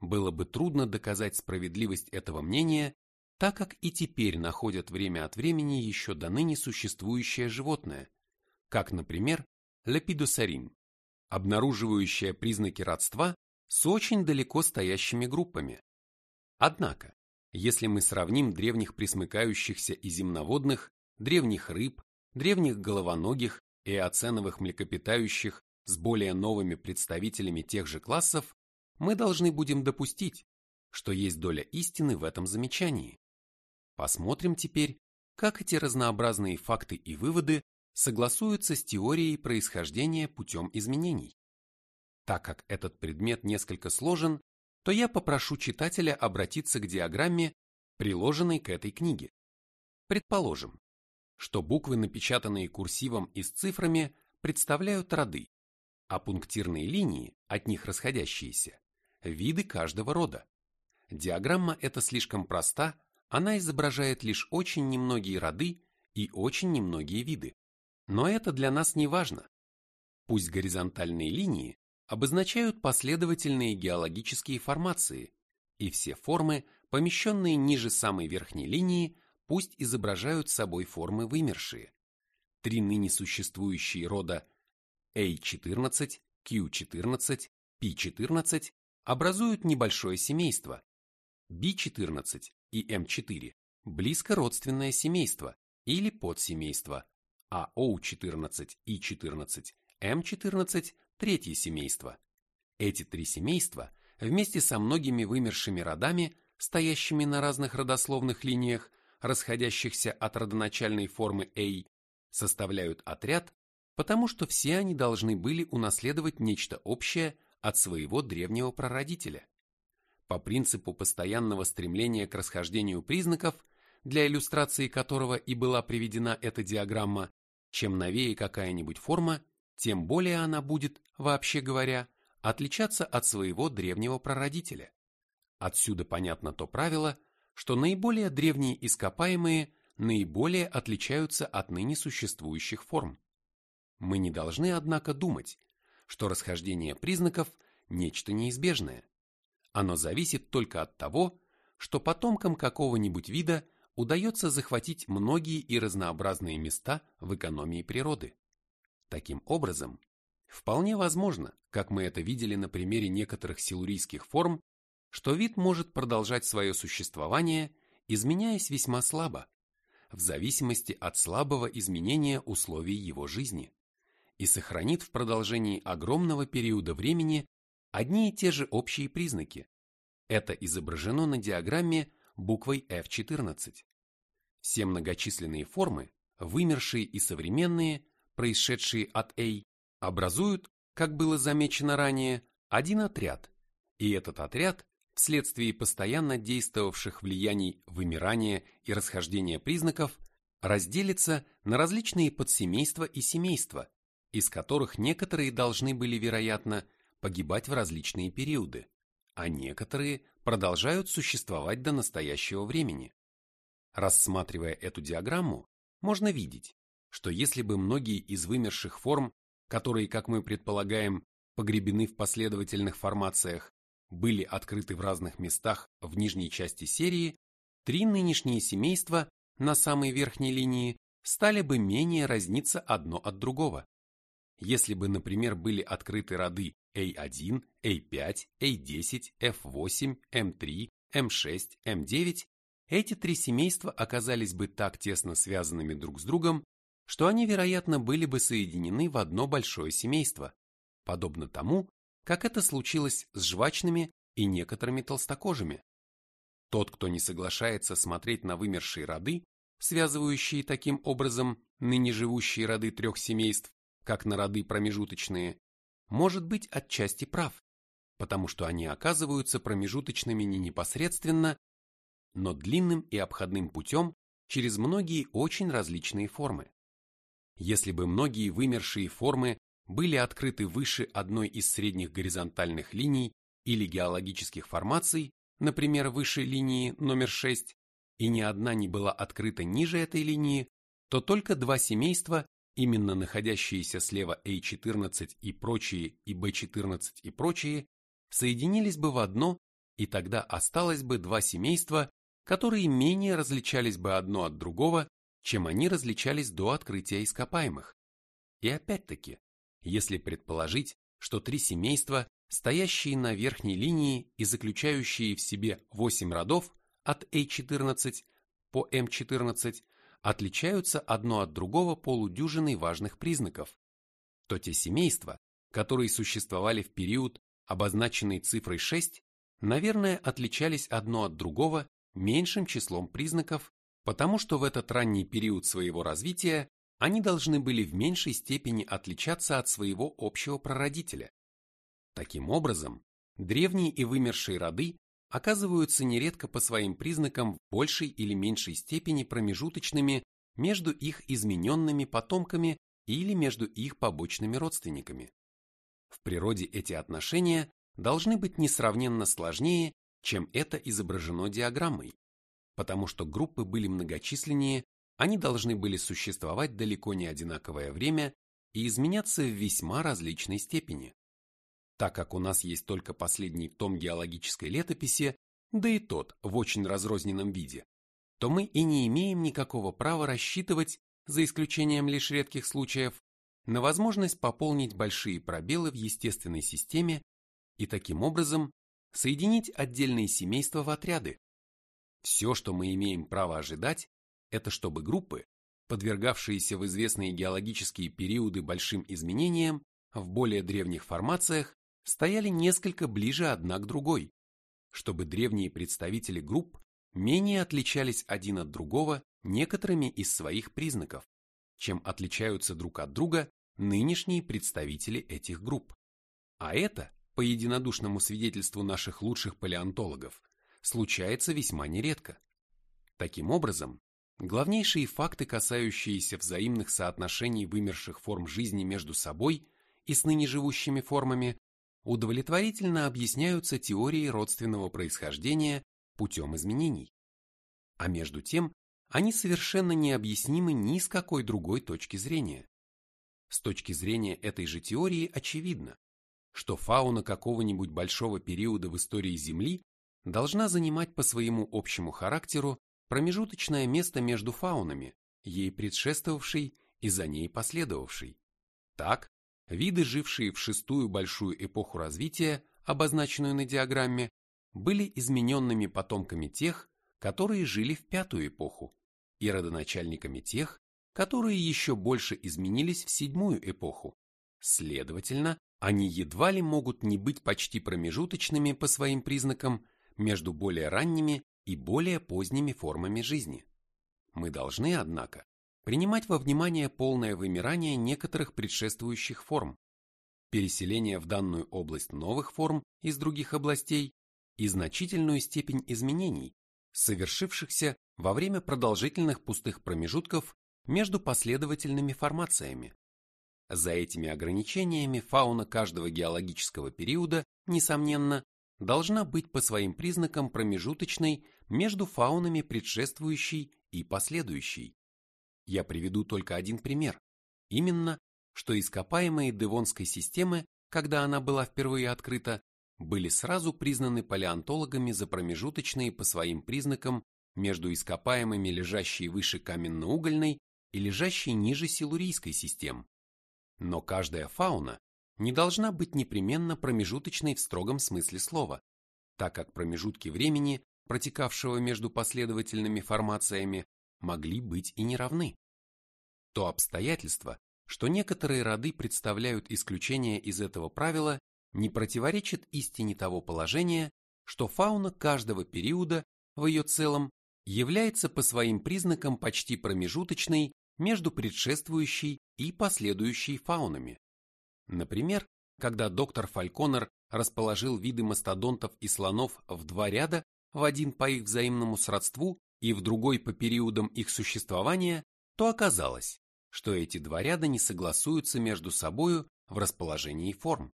[SPEAKER 1] Было бы трудно доказать справедливость этого мнения, так как и теперь находят время от времени еще до ныне существующее животное, как, например, лепидосарин, обнаруживающее признаки родства с очень далеко стоящими группами. Однако, если мы сравним древних пресмыкающихся и земноводных, древних рыб, древних головоногих и оценовых млекопитающих с более новыми представителями тех же классов, мы должны будем допустить, что есть доля истины в этом замечании. Посмотрим теперь, как эти разнообразные факты и выводы согласуются с теорией происхождения путем изменений. Так как этот предмет несколько сложен, то я попрошу читателя обратиться к диаграмме, приложенной к этой книге. Предположим, что буквы, напечатанные курсивом и с цифрами, представляют роды, а пунктирные линии, от них расходящиеся, виды каждого рода. Диаграмма эта слишком проста, она изображает лишь очень немногие роды и очень немногие виды. Но это для нас не важно. Пусть горизонтальные линии обозначают последовательные геологические формации, и все формы, помещенные ниже самой верхней линии, пусть изображают собой формы вымершие. Три ныне существующие рода A14, Q14, P14 образуют небольшое семейство. B14 и M4 – близко родственное семейство или подсемейство, а O14 и 14, M14 – третье семейство. Эти три семейства вместе со многими вымершими родами, стоящими на разных родословных линиях, расходящихся от родоначальной формы A, составляют отряд, потому что все они должны были унаследовать нечто общее от своего древнего прародителя. По принципу постоянного стремления к расхождению признаков, для иллюстрации которого и была приведена эта диаграмма, чем новее какая-нибудь форма, тем более она будет, вообще говоря, отличаться от своего древнего прародителя. Отсюда понятно то правило, что наиболее древние ископаемые наиболее отличаются от ныне существующих форм. Мы не должны, однако, думать, что расхождение признаков – нечто неизбежное. Оно зависит только от того, что потомкам какого-нибудь вида удается захватить многие и разнообразные места в экономии природы. Таким образом, вполне возможно, как мы это видели на примере некоторых силурийских форм, что вид может продолжать свое существование, изменяясь весьма слабо, в зависимости от слабого изменения условий его жизни, и сохранит в продолжении огромного периода времени одни и те же общие признаки. Это изображено на диаграмме буквой F14. Все многочисленные формы, вымершие и современные, происшедшие от A, образуют, как было замечено ранее, один отряд, и этот отряд вследствие постоянно действовавших влияний вымирания и расхождения признаков, разделится на различные подсемейства и семейства, из которых некоторые должны были, вероятно, погибать в различные периоды, а некоторые продолжают существовать до настоящего времени. Рассматривая эту диаграмму, можно видеть, что если бы многие из вымерших форм, которые, как мы предполагаем, погребены в последовательных формациях, были открыты в разных местах в нижней части серии, три нынешние семейства на самой верхней линии стали бы менее разниться одно от другого. Если бы, например, были открыты роды A1, A5, A10, F8, M3, M6, M9, эти три семейства оказались бы так тесно связанными друг с другом, что они, вероятно, были бы соединены в одно большое семейство, подобно тому, как это случилось с жвачными и некоторыми толстокожими. Тот, кто не соглашается смотреть на вымершие роды, связывающие таким образом ныне живущие роды трех семейств, как на роды промежуточные, может быть отчасти прав, потому что они оказываются промежуточными не непосредственно, но длинным и обходным путем через многие очень различные формы. Если бы многие вымершие формы были открыты выше одной из средних горизонтальных линий или геологических формаций, например, выше линии номер 6, и ни одна не была открыта ниже этой линии, то только два семейства, именно находящиеся слева A14 и прочие и B14 и прочие, соединились бы в одно, и тогда осталось бы два семейства, которые менее различались бы одно от другого, чем они различались до открытия ископаемых. И опять-таки, если предположить, что три семейства, стоящие на верхней линии и заключающие в себе 8 родов от A14 по M14, отличаются одно от другого полудюжиной важных признаков, то те семейства, которые существовали в период, обозначенный цифрой 6, наверное, отличались одно от другого меньшим числом признаков, потому что в этот ранний период своего развития они должны были в меньшей степени отличаться от своего общего прародителя. Таким образом, древние и вымершие роды оказываются нередко по своим признакам в большей или меньшей степени промежуточными между их измененными потомками или между их побочными родственниками. В природе эти отношения должны быть несравненно сложнее, чем это изображено диаграммой, потому что группы были многочисленнее, они должны были существовать далеко не одинаковое время и изменяться в весьма различной степени. Так как у нас есть только последний том геологической летописи, да и тот в очень разрозненном виде, то мы и не имеем никакого права рассчитывать, за исключением лишь редких случаев, на возможность пополнить большие пробелы в естественной системе и таким образом соединить отдельные семейства в отряды. Все, что мы имеем право ожидать, это чтобы группы, подвергавшиеся в известные геологические периоды большим изменениям в более древних формациях, стояли несколько ближе одна к другой, чтобы древние представители групп менее отличались один от другого некоторыми из своих признаков, чем отличаются друг от друга нынешние представители этих групп. А это, по единодушному свидетельству наших лучших палеонтологов, случается весьма нередко. Таким образом, главнейшие факты, касающиеся взаимных соотношений вымерших форм жизни между собой и с ныне живущими формами, удовлетворительно объясняются теорией родственного происхождения путем изменений. А между тем, они совершенно необъяснимы ни с какой другой точки зрения. С точки зрения этой же теории очевидно, что фауна какого-нибудь большого периода в истории Земли должна занимать по своему общему характеру промежуточное место между фаунами, ей предшествовавшей и за ней последовавшей. Так, виды, жившие в шестую большую эпоху развития, обозначенную на диаграмме, были измененными потомками тех, которые жили в пятую эпоху, и родоначальниками тех, которые еще больше изменились в седьмую эпоху. Следовательно, они едва ли могут не быть почти промежуточными по своим признакам между более ранними и более поздними формами жизни. Мы должны, однако, принимать во внимание полное вымирание некоторых предшествующих форм, переселение в данную область новых форм из других областей и значительную степень изменений, совершившихся во время продолжительных пустых промежутков между последовательными формациями. За этими ограничениями фауна каждого геологического периода, несомненно, должна быть по своим признакам промежуточной между фаунами предшествующей и последующей. Я приведу только один пример. Именно, что ископаемые Девонской системы, когда она была впервые открыта, были сразу признаны палеонтологами за промежуточные по своим признакам между ископаемыми, лежащей выше каменно-угольной и лежащей ниже силурийской систем. Но каждая фауна не должна быть непременно промежуточной в строгом смысле слова, так как промежутки времени, протекавшего между последовательными формациями, могли быть и неравны. То обстоятельство, что некоторые роды представляют исключение из этого правила, не противоречит истине того положения, что фауна каждого периода в ее целом является по своим признакам почти промежуточной между предшествующей и последующей фаунами. Например, когда доктор Фальконер расположил виды мастодонтов и слонов в два ряда, в один по их взаимному сродству и в другой по периодам их существования, то оказалось, что эти два ряда не согласуются между собою в расположении форм.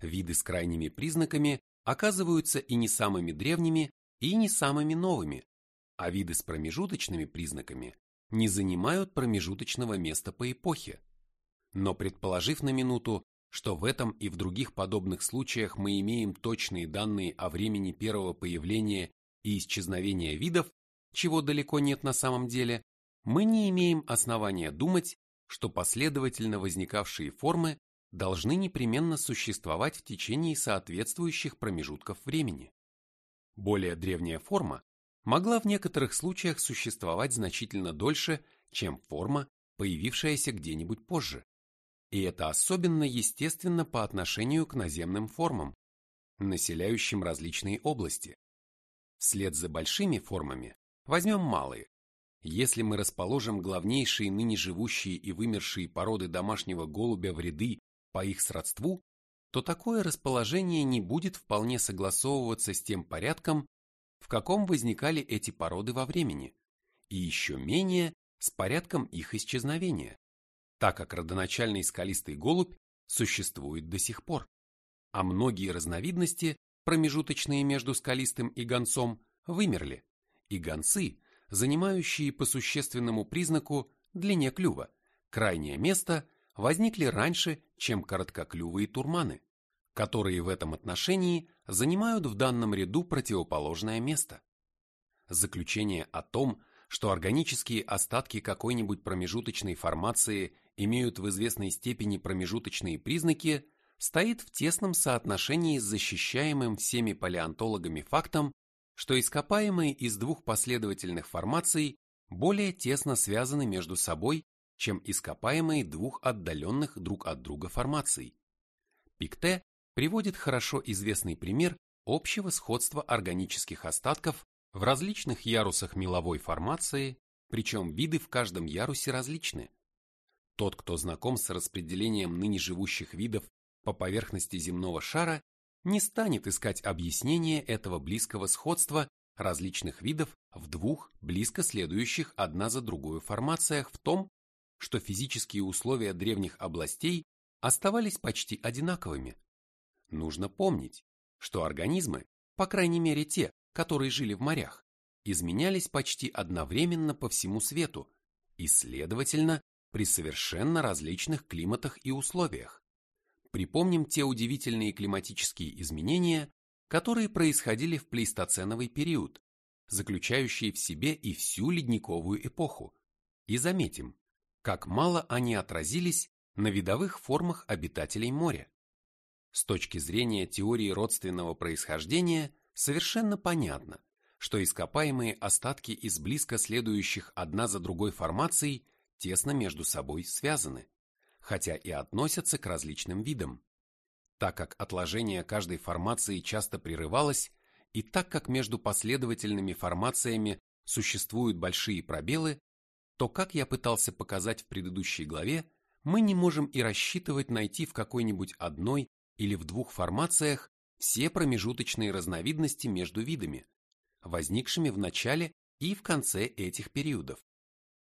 [SPEAKER 1] Виды с крайними признаками оказываются и не самыми древними, и не самыми новыми, а виды с промежуточными признаками не занимают промежуточного места по эпохе. Но предположив на минуту, что в этом и в других подобных случаях мы имеем точные данные о времени первого появления и исчезновения видов, чего далеко нет на самом деле, мы не имеем основания думать, что последовательно возникавшие формы должны непременно существовать в течение соответствующих промежутков времени. Более древняя форма могла в некоторых случаях существовать значительно дольше, чем форма, появившаяся где-нибудь позже. И это особенно естественно по отношению к наземным формам, населяющим различные области. Вслед за большими формами возьмем малые. Если мы расположим главнейшие ныне живущие и вымершие породы домашнего голубя в ряды по их сродству, то такое расположение не будет вполне согласовываться с тем порядком, в каком возникали эти породы во времени, и еще менее с порядком их исчезновения так как родоначальный скалистый голубь существует до сих пор, а многие разновидности, промежуточные между скалистым и гонцом, вымерли, и гонцы, занимающие по существенному признаку длине клюва, крайнее место, возникли раньше, чем короткоклювые турманы, которые в этом отношении занимают в данном ряду противоположное место. Заключение о том, что органические остатки какой-нибудь промежуточной формации имеют в известной степени промежуточные признаки, стоит в тесном соотношении с защищаемым всеми палеонтологами фактом, что ископаемые из двух последовательных формаций более тесно связаны между собой, чем ископаемые двух отдаленных друг от друга формаций. Пикте приводит хорошо известный пример общего сходства органических остатков в различных ярусах меловой формации, причем виды в каждом ярусе различны. Тот, кто знаком с распределением ныне живущих видов по поверхности земного шара, не станет искать объяснения этого близкого сходства различных видов в двух близко следующих одна за другой формациях в том, что физические условия древних областей оставались почти одинаковыми. Нужно помнить, что организмы, по крайней мере те, которые жили в морях, изменялись почти одновременно по всему свету и, следовательно, при совершенно различных климатах и условиях. Припомним те удивительные климатические изменения, которые происходили в плейстоценовый период, заключающие в себе и всю ледниковую эпоху, и заметим, как мало они отразились на видовых формах обитателей моря. С точки зрения теории родственного происхождения совершенно понятно, что ископаемые остатки из близко следующих одна за другой формаций тесно между собой связаны, хотя и относятся к различным видам. Так как отложение каждой формации часто прерывалось, и так как между последовательными формациями существуют большие пробелы, то, как я пытался показать в предыдущей главе, мы не можем и рассчитывать найти в какой-нибудь одной или в двух формациях все промежуточные разновидности между видами, возникшими в начале и в конце этих периодов.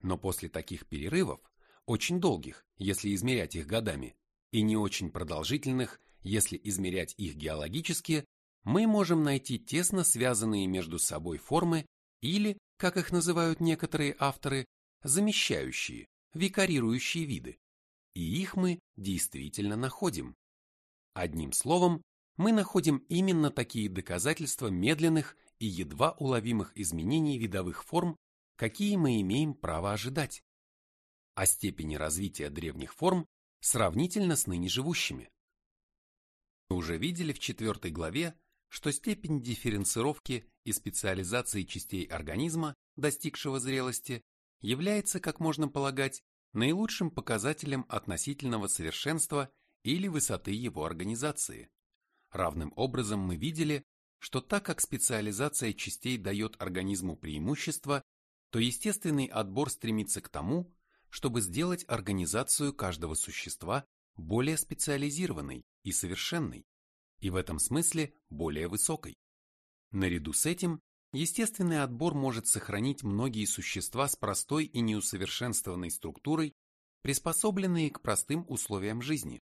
[SPEAKER 1] Но после таких перерывов, очень долгих, если измерять их годами, и не очень продолжительных, если измерять их геологически, мы можем найти тесно связанные между собой формы или, как их называют некоторые авторы, замещающие, викарирующие виды. И их мы действительно находим. Одним словом, мы находим именно такие доказательства медленных и едва уловимых изменений видовых форм какие мы имеем право ожидать, о степени развития древних форм сравнительно с ныне живущими. Мы уже видели в четвертой главе, что степень дифференцировки и специализации частей организма, достигшего зрелости, является, как можно полагать, наилучшим показателем относительного совершенства или высоты его организации. Равным образом мы видели, что так как специализация частей дает организму преимущество то естественный отбор стремится к тому, чтобы сделать организацию каждого существа более специализированной и совершенной, и в этом смысле более высокой. Наряду с этим, естественный отбор может сохранить многие существа с простой и неусовершенствованной структурой, приспособленные к простым условиям жизни,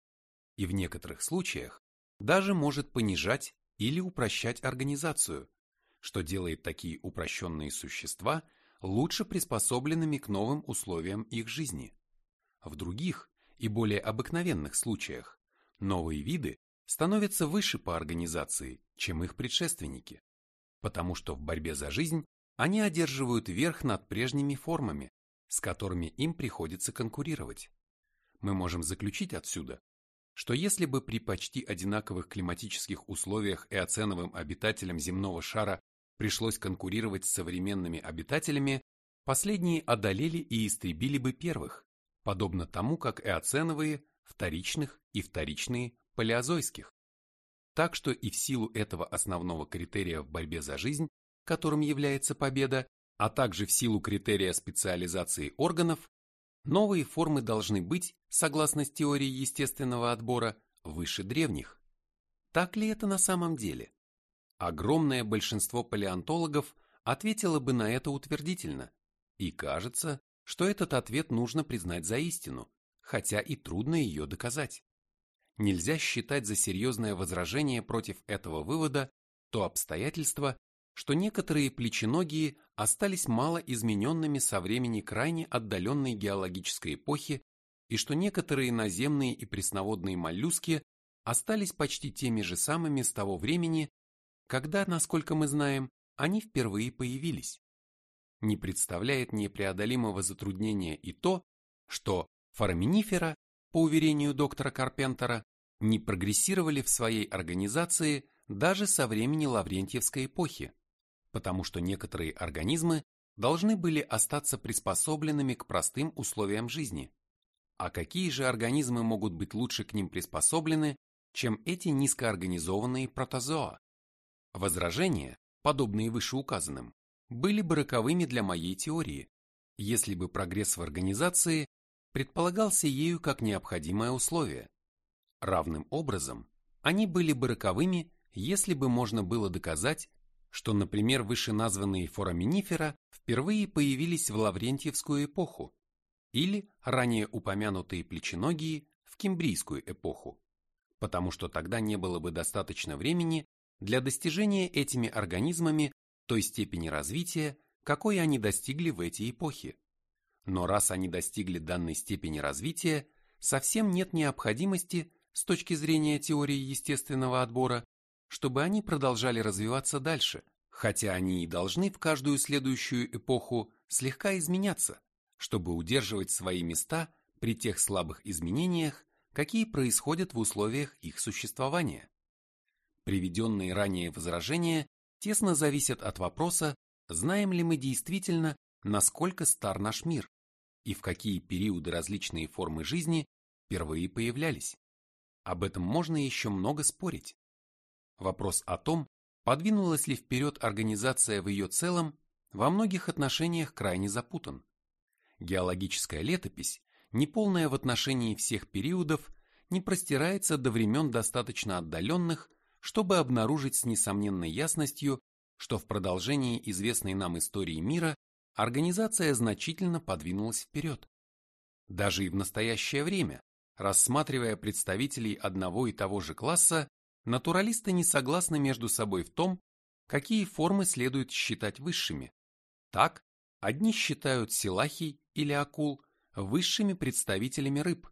[SPEAKER 1] и в некоторых случаях даже может понижать или упрощать организацию, что делает такие упрощенные существа лучше приспособленными к новым условиям их жизни. В других и более обыкновенных случаях новые виды становятся выше по организации, чем их предшественники, потому что в борьбе за жизнь они одерживают верх над прежними формами, с которыми им приходится конкурировать. Мы можем заключить отсюда, что если бы при почти одинаковых климатических условиях эоценовым обитателям земного шара пришлось конкурировать с современными обитателями, последние одолели и истребили бы первых, подобно тому, как эоценовые, вторичных и вторичные палеозойских. Так что и в силу этого основного критерия в борьбе за жизнь, которым является победа, а также в силу критерия специализации органов, новые формы должны быть, согласно с теорией естественного отбора, выше древних. Так ли это на самом деле? Огромное большинство палеонтологов ответило бы на это утвердительно, и кажется, что этот ответ нужно признать за истину, хотя и трудно ее доказать. Нельзя считать за серьезное возражение против этого вывода то обстоятельство, что некоторые плеченогие остались мало измененными со времени крайне отдаленной геологической эпохи и что некоторые наземные и пресноводные моллюски остались почти теми же самыми с того времени, когда, насколько мы знаем, они впервые появились. Не представляет непреодолимого затруднения и то, что фораминифера, по уверению доктора Карпентера, не прогрессировали в своей организации даже со времени Лаврентьевской эпохи, потому что некоторые организмы должны были остаться приспособленными к простым условиям жизни. А какие же организмы могут быть лучше к ним приспособлены, чем эти низкоорганизованные протозоа? Возражения, подобные вышеуказанным, были бы роковыми для моей теории, если бы прогресс в организации предполагался ею как необходимое условие. Равным образом, они были бы роковыми, если бы можно было доказать, что, например, вышеназванные фораминифера впервые появились в Лаврентьевскую эпоху или ранее упомянутые плеченогие в Кембрийскую эпоху, потому что тогда не было бы достаточно времени для достижения этими организмами той степени развития, какой они достигли в эти эпохи. Но раз они достигли данной степени развития, совсем нет необходимости с точки зрения теории естественного отбора, чтобы они продолжали развиваться дальше, хотя они и должны в каждую следующую эпоху слегка изменяться, чтобы удерживать свои места при тех слабых изменениях, какие происходят в условиях их существования. Приведенные ранее возражения тесно зависят от вопроса, знаем ли мы действительно, насколько стар наш мир и в какие периоды различные формы жизни впервые появлялись. Об этом можно еще много спорить. Вопрос о том, подвинулась ли вперед организация в ее целом, во многих отношениях крайне запутан. Геологическая летопись, неполная в отношении всех периодов, не простирается до времен достаточно отдаленных, чтобы обнаружить с несомненной ясностью, что в продолжении известной нам истории мира организация значительно подвинулась вперед. Даже и в настоящее время, рассматривая представителей одного и того же класса, натуралисты не согласны между собой в том, какие формы следует считать высшими. Так, одни считают силахий или акул высшими представителями рыб,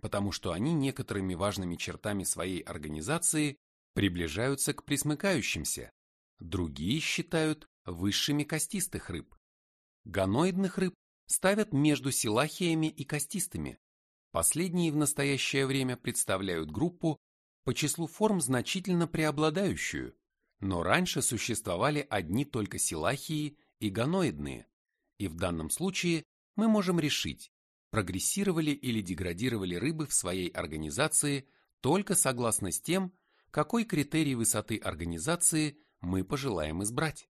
[SPEAKER 1] потому что они некоторыми важными чертами своей организации приближаются к присмыкающимся, другие считают высшими костистых рыб. Ганоидных рыб ставят между силахиями и костистыми. Последние в настоящее время представляют группу по числу форм значительно преобладающую, но раньше существовали одни только силахии и ганоидные, и в данном случае мы можем решить, прогрессировали или деградировали рыбы в своей организации только согласно с тем, какой критерий высоты организации мы пожелаем избрать.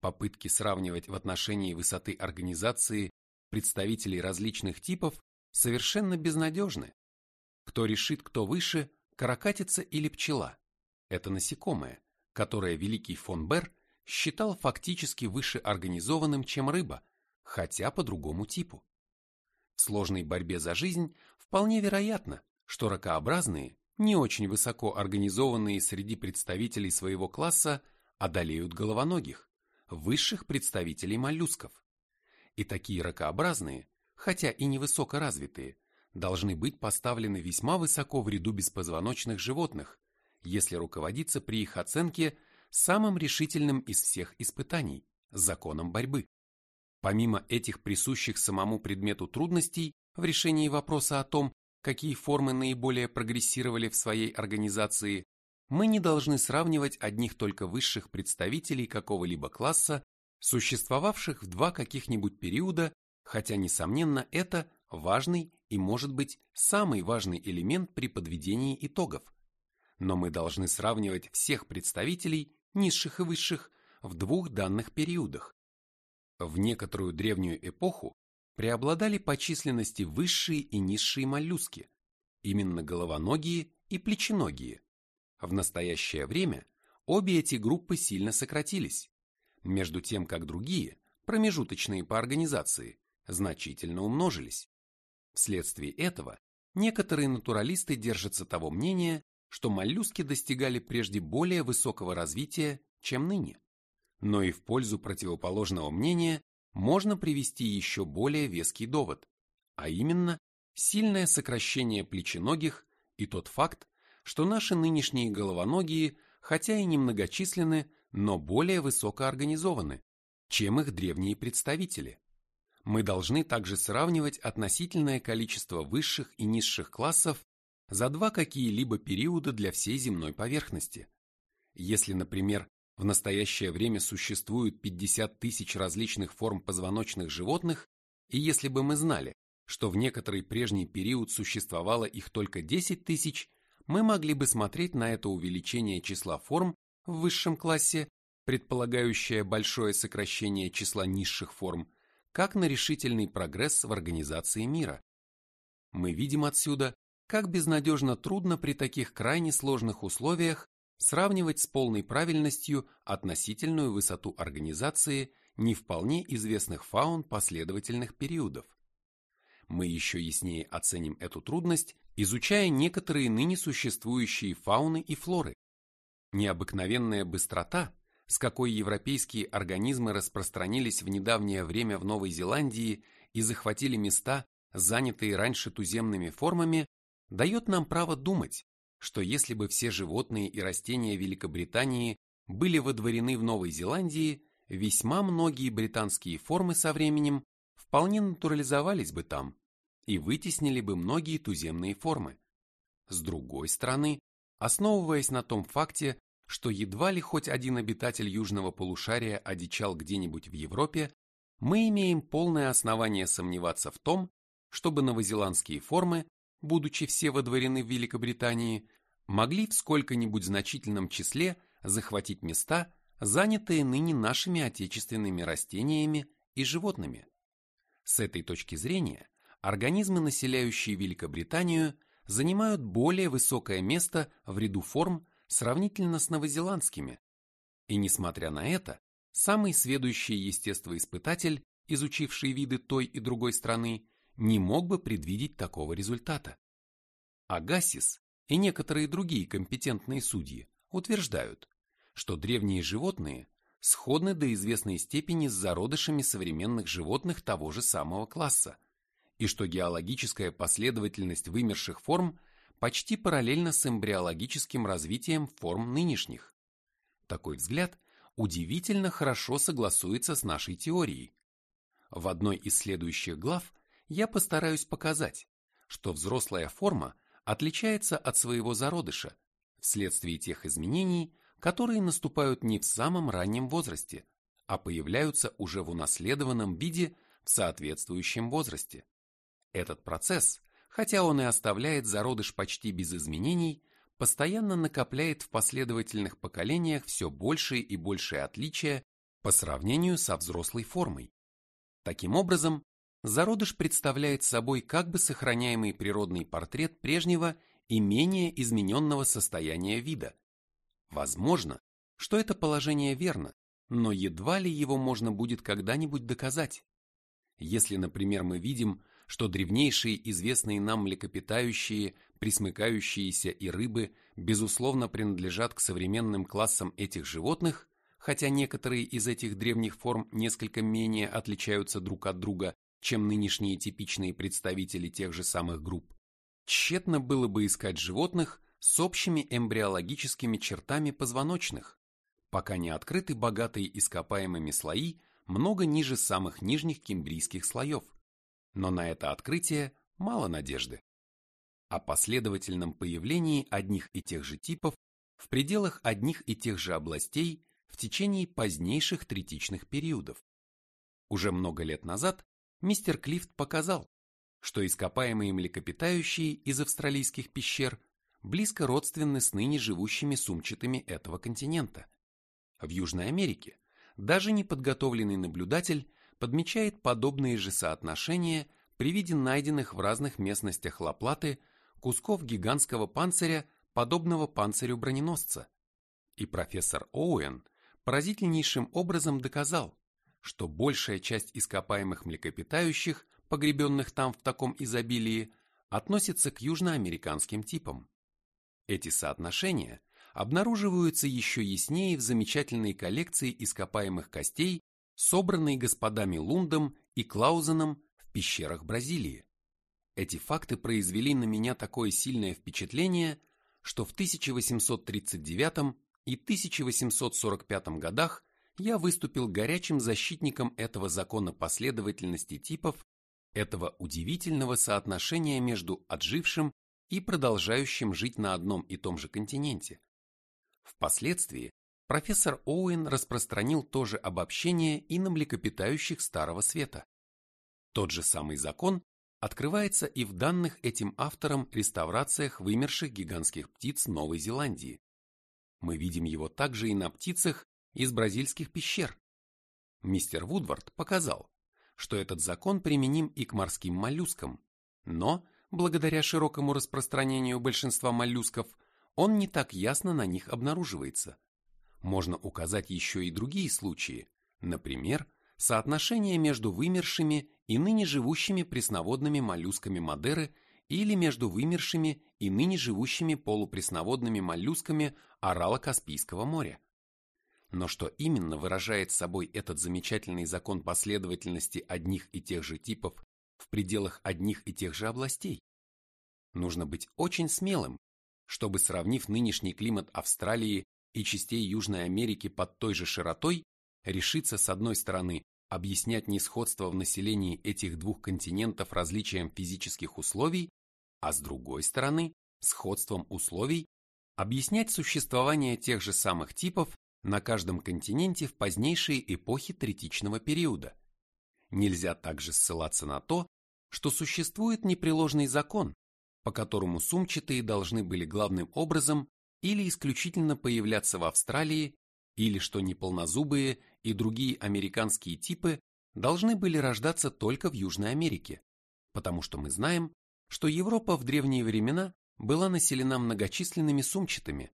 [SPEAKER 1] Попытки сравнивать в отношении высоты организации представителей различных типов совершенно безнадежны. Кто решит, кто выше, каракатица или пчела? Это насекомое, которое великий фон Бер считал фактически выше организованным, чем рыба, хотя по другому типу. В сложной борьбе за жизнь вполне вероятно, что ракообразные, не очень высоко организованные среди представителей своего класса, одолеют головоногих, высших представителей моллюсков. И такие ракообразные, хотя и невысокоразвитые, должны быть поставлены весьма высоко в ряду беспозвоночных животных, если руководиться при их оценке самым решительным из всех испытаний – законом борьбы. Помимо этих присущих самому предмету трудностей в решении вопроса о том, какие формы наиболее прогрессировали в своей организации, мы не должны сравнивать одних только высших представителей какого-либо класса, существовавших в два каких-нибудь периода, хотя, несомненно, это важный и, может быть, самый важный элемент при подведении итогов. Но мы должны сравнивать всех представителей, низших и высших, в двух данных периодах. В некоторую древнюю эпоху преобладали по численности высшие и низшие моллюски, именно головоногие и плеченогие. В настоящее время обе эти группы сильно сократились, между тем как другие, промежуточные по организации, значительно умножились. Вследствие этого некоторые натуралисты держатся того мнения, что моллюски достигали прежде более высокого развития, чем ныне. Но и в пользу противоположного мнения можно привести еще более веский довод, а именно сильное сокращение плеченогих и тот факт, что наши нынешние головоногие, хотя и немногочисленны, но более высокоорганизованы, чем их древние представители. Мы должны также сравнивать относительное количество высших и низших классов за два какие-либо периода для всей земной поверхности. Если, например, в настоящее время существует 50 тысяч различных форм позвоночных животных, и если бы мы знали, что в некоторый прежний период существовало их только 10 тысяч, мы могли бы смотреть на это увеличение числа форм в высшем классе, предполагающее большое сокращение числа низших форм, как на решительный прогресс в организации мира. Мы видим отсюда, как безнадежно трудно при таких крайне сложных условиях сравнивать с полной правильностью относительную высоту организации не вполне известных фаун последовательных периодов. Мы еще яснее оценим эту трудность, изучая некоторые ныне существующие фауны и флоры. Необыкновенная быстрота, с какой европейские организмы распространились в недавнее время в Новой Зеландии и захватили места, занятые раньше туземными формами, дает нам право думать, что если бы все животные и растения Великобритании были водворены в Новой Зеландии, весьма многие британские формы со временем вполне натурализовались бы там и вытеснили бы многие туземные формы. С другой стороны, основываясь на том факте, что едва ли хоть один обитатель южного полушария одичал где-нибудь в Европе, мы имеем полное основание сомневаться в том, чтобы новозеландские формы будучи все водворены в Великобритании, могли в сколько-нибудь значительном числе захватить места, занятые ныне нашими отечественными растениями и животными. С этой точки зрения, организмы, населяющие Великобританию, занимают более высокое место в ряду форм сравнительно с новозеландскими. И несмотря на это, самый сведущий естествоиспытатель, изучивший виды той и другой страны, не мог бы предвидеть такого результата. Агасис и некоторые другие компетентные судьи утверждают, что древние животные сходны до известной степени с зародышами современных животных того же самого класса, и что геологическая последовательность вымерших форм почти параллельна с эмбриологическим развитием форм нынешних. Такой взгляд удивительно хорошо согласуется с нашей теорией. В одной из следующих глав я постараюсь показать, что взрослая форма отличается от своего зародыша вследствие тех изменений, которые наступают не в самом раннем возрасте, а появляются уже в унаследованном виде в соответствующем возрасте. Этот процесс, хотя он и оставляет зародыш почти без изменений, постоянно накопляет в последовательных поколениях все большие и большие отличия по сравнению со взрослой формой. Таким образом, зародыш представляет собой как бы сохраняемый природный портрет прежнего и менее измененного состояния вида. Возможно, что это положение верно, но едва ли его можно будет когда-нибудь доказать. Если, например, мы видим, что древнейшие известные нам млекопитающие, присмыкающиеся и рыбы, безусловно, принадлежат к современным классам этих животных, хотя некоторые из этих древних форм несколько менее отличаются друг от друга, чем нынешние типичные представители тех же самых групп, тщетно было бы искать животных с общими эмбриологическими чертами позвоночных, пока не открыты богатые ископаемыми слои много ниже самых нижних кембрийских слоев. Но на это открытие мало надежды. О последовательном появлении одних и тех же типов в пределах одних и тех же областей в течение позднейших третичных периодов. Уже много лет назад мистер Клифт показал, что ископаемые млекопитающие из австралийских пещер близко родственны с ныне живущими сумчатыми этого континента. В Южной Америке даже неподготовленный наблюдатель подмечает подобные же соотношения при виде найденных в разных местностях Лаплаты кусков гигантского панциря, подобного панцирю броненосца. И профессор Оуэн поразительнейшим образом доказал, что большая часть ископаемых млекопитающих, погребенных там в таком изобилии, относится к южноамериканским типам. Эти соотношения обнаруживаются еще яснее в замечательной коллекции ископаемых костей, собранной господами Лундом и Клаузеном в пещерах Бразилии. Эти факты произвели на меня такое сильное впечатление, что в 1839 и 1845 годах я выступил горячим защитником этого закона последовательности типов, этого удивительного соотношения между отжившим и продолжающим жить на одном и том же континенте. Впоследствии профессор Оуэн распространил то же обобщение и на млекопитающих Старого Света. Тот же самый закон открывается и в данных этим автором реставрациях вымерших гигантских птиц Новой Зеландии. Мы видим его также и на птицах из бразильских пещер. Мистер Вудвард показал, что этот закон применим и к морским моллюскам, но, благодаря широкому распространению большинства моллюсков, он не так ясно на них обнаруживается. Можно указать еще и другие случаи, например, соотношение между вымершими и ныне живущими пресноводными моллюсками Мадеры или между вымершими и ныне живущими полупресноводными моллюсками Орала-Каспийского моря. Но что именно выражает собой этот замечательный закон последовательности одних и тех же типов в пределах одних и тех же областей? Нужно быть очень смелым, чтобы, сравнив нынешний климат Австралии и частей Южной Америки под той же широтой, решиться с одной стороны объяснять несходство в населении этих двух континентов различием физических условий, а с другой стороны, сходством условий, объяснять существование тех же самых типов на каждом континенте в позднейшие эпохи третичного периода. Нельзя также ссылаться на то, что существует непреложный закон, по которому сумчатые должны были главным образом или исключительно появляться в Австралии, или что неполнозубые и другие американские типы должны были рождаться только в Южной Америке, потому что мы знаем, что Европа в древние времена была населена многочисленными сумчатыми,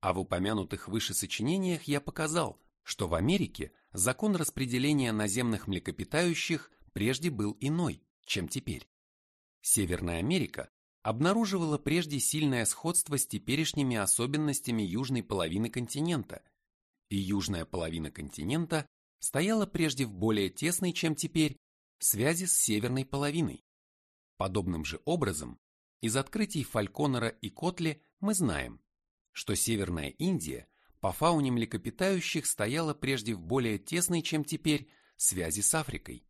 [SPEAKER 1] а в упомянутых выше сочинениях я показал, что в Америке закон распределения наземных млекопитающих прежде был иной, чем теперь. Северная Америка обнаруживала прежде сильное сходство с теперешними особенностями южной половины континента, и южная половина континента стояла прежде в более тесной, чем теперь, связи с северной половиной. Подобным же образом, из открытий Фальконера и Котли мы знаем, что Северная Индия по фауне млекопитающих стояла прежде в более тесной, чем теперь, связи с Африкой.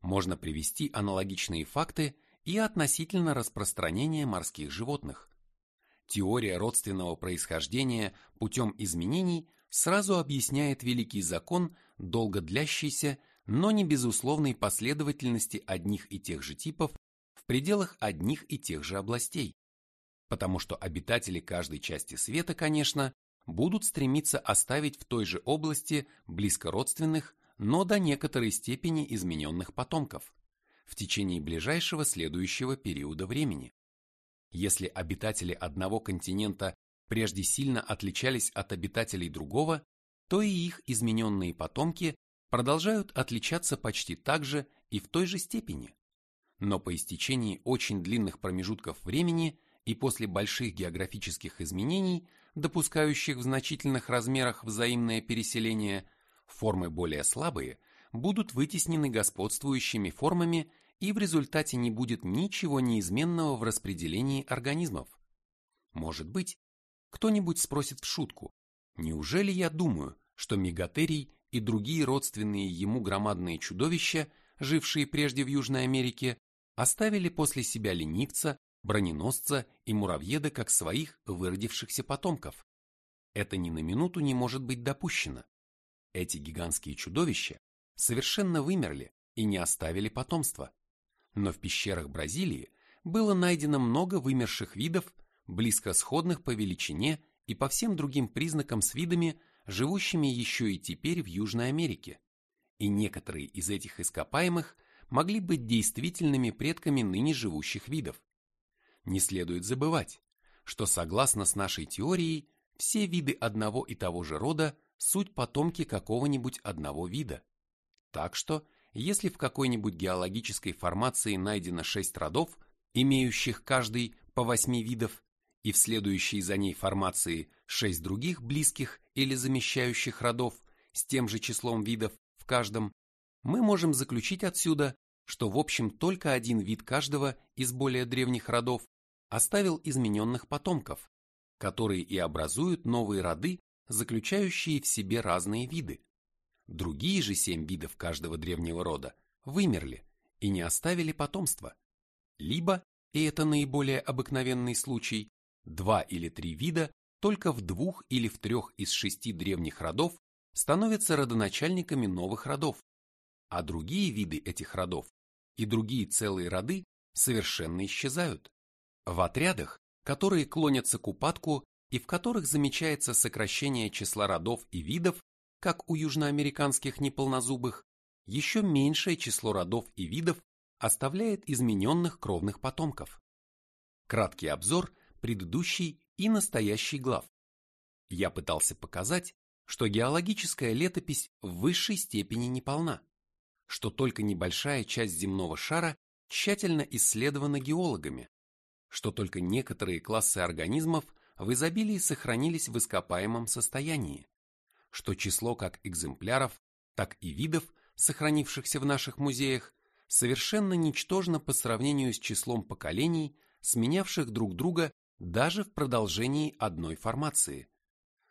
[SPEAKER 1] Можно привести аналогичные факты и относительно распространения морских животных. Теория родственного происхождения путем изменений сразу объясняет великий закон долго длящейся, но не безусловной последовательности одних и тех же типов в пределах одних и тех же областей. Потому что обитатели каждой части света, конечно, будут стремиться оставить в той же области близкородственных, но до некоторой степени измененных потомков, в течение ближайшего следующего периода времени. Если обитатели одного континента прежде сильно отличались от обитателей другого, то и их измененные потомки продолжают отличаться почти так же и в той же степени. Но по истечении очень длинных промежутков времени и после больших географических изменений, допускающих в значительных размерах взаимное переселение, формы более слабые будут вытеснены господствующими формами и в результате не будет ничего неизменного в распределении организмов. Может быть, кто-нибудь спросит в шутку, неужели я думаю, что мегатерий и другие родственные ему громадные чудовища, жившие прежде в Южной Америке, оставили после себя ленивца, броненосца и муравьеда как своих выродившихся потомков. Это ни на минуту не может быть допущено. Эти гигантские чудовища совершенно вымерли и не оставили потомства. Но в пещерах Бразилии было найдено много вымерших видов, близко сходных по величине и по всем другим признакам с видами, живущими еще и теперь в Южной Америке. И некоторые из этих ископаемых могли быть действительными предками ныне живущих видов. Не следует забывать, что согласно с нашей теорией, все виды одного и того же рода суть потомки какого-нибудь одного вида. Так что, если в какой-нибудь геологической формации найдено шесть родов, имеющих каждый по восьми видов, и в следующей за ней формации шесть других близких или замещающих родов с тем же числом видов в каждом, мы можем заключить отсюда, что в общем только один вид каждого из более древних родов оставил измененных потомков, которые и образуют новые роды, заключающие в себе разные виды. Другие же семь видов каждого древнего рода вымерли и не оставили потомства. Либо, и это наиболее обыкновенный случай, два или три вида только в двух или в трех из шести древних родов становятся родоначальниками новых родов, а другие виды этих родов и другие целые роды совершенно исчезают. В отрядах, которые клонятся к упадку и в которых замечается сокращение числа родов и видов, как у южноамериканских неполнозубых, еще меньшее число родов и видов оставляет измененных кровных потомков. Краткий обзор предыдущий и настоящий глав. Я пытался показать, что геологическая летопись в высшей степени неполна, что только небольшая часть земного шара тщательно исследована геологами, что только некоторые классы организмов в изобилии сохранились в ископаемом состоянии, что число как экземпляров, так и видов, сохранившихся в наших музеях, совершенно ничтожно по сравнению с числом поколений, сменявших друг друга даже в продолжении одной формации,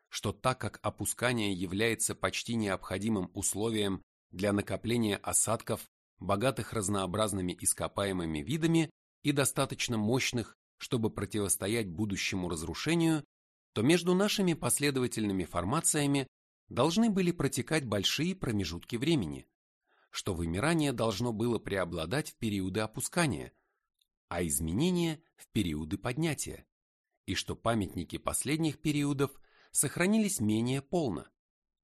[SPEAKER 1] что так как опускание является почти необходимым условием для накопления осадков, богатых разнообразными ископаемыми видами и достаточно мощных, чтобы противостоять будущему разрушению, то между нашими последовательными формациями должны были протекать большие промежутки времени, что вымирание должно было преобладать в периоды опускания, а изменения в периоды поднятия, и что памятники последних периодов сохранились менее полно,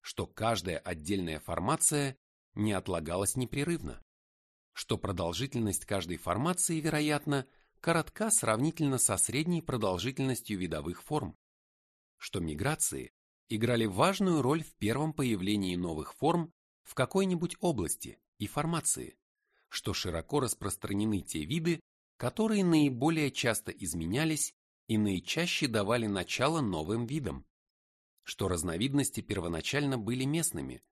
[SPEAKER 1] что каждая отдельная формация не отлагалась непрерывно, что продолжительность каждой формации, вероятно, коротка сравнительно со средней продолжительностью видовых форм, что миграции играли важную роль в первом появлении новых форм в какой-нибудь области и формации, что широко распространены те виды, которые наиболее часто изменялись и наичаще давали начало новым видам, что разновидности первоначально были местными,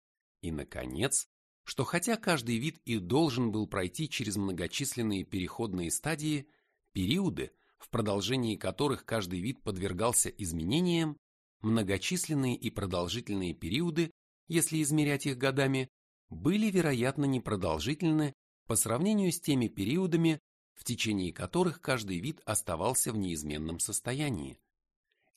[SPEAKER 1] и, наконец, что хотя каждый вид и должен был пройти через многочисленные переходные стадии, периоды, в продолжении которых каждый вид подвергался изменениям, многочисленные и продолжительные периоды, если измерять их годами, были, вероятно, непродолжительны по сравнению с теми периодами, в течение которых каждый вид оставался в неизменном состоянии.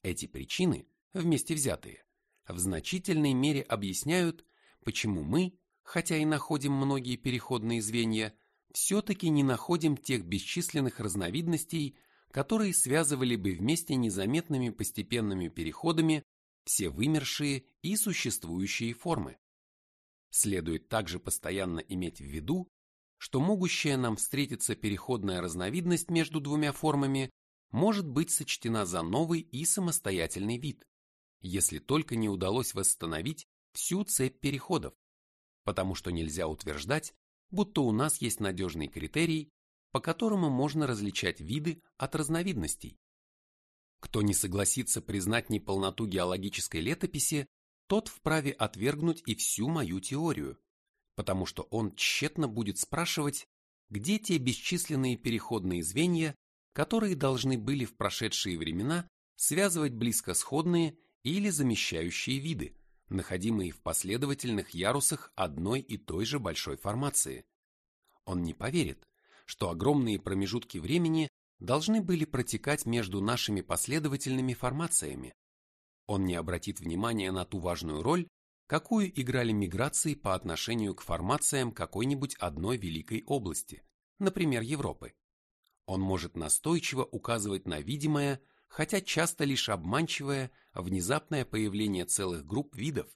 [SPEAKER 1] Эти причины, вместе взятые, в значительной мере объясняют, почему мы, хотя и находим многие переходные звенья, все-таки не находим тех бесчисленных разновидностей, которые связывали бы вместе незаметными постепенными переходами все вымершие и существующие формы. Следует также постоянно иметь в виду, что могущая нам встретиться переходная разновидность между двумя формами может быть сочтена за новый и самостоятельный вид, если только не удалось восстановить всю цепь переходов, потому что нельзя утверждать, будто у нас есть надежный критерий, по которому можно различать виды от разновидностей. Кто не согласится признать неполноту геологической летописи, тот вправе отвергнуть и всю мою теорию, потому что он тщетно будет спрашивать, где те бесчисленные переходные звенья, которые должны были в прошедшие времена связывать близко сходные или замещающие виды, находимые в последовательных ярусах одной и той же большой формации. Он не поверит, что огромные промежутки времени должны были протекать между нашими последовательными формациями. Он не обратит внимания на ту важную роль, какую играли миграции по отношению к формациям какой-нибудь одной великой области, например, Европы. Он может настойчиво указывать на видимое, хотя часто лишь обманчивое, внезапное появление целых групп видов.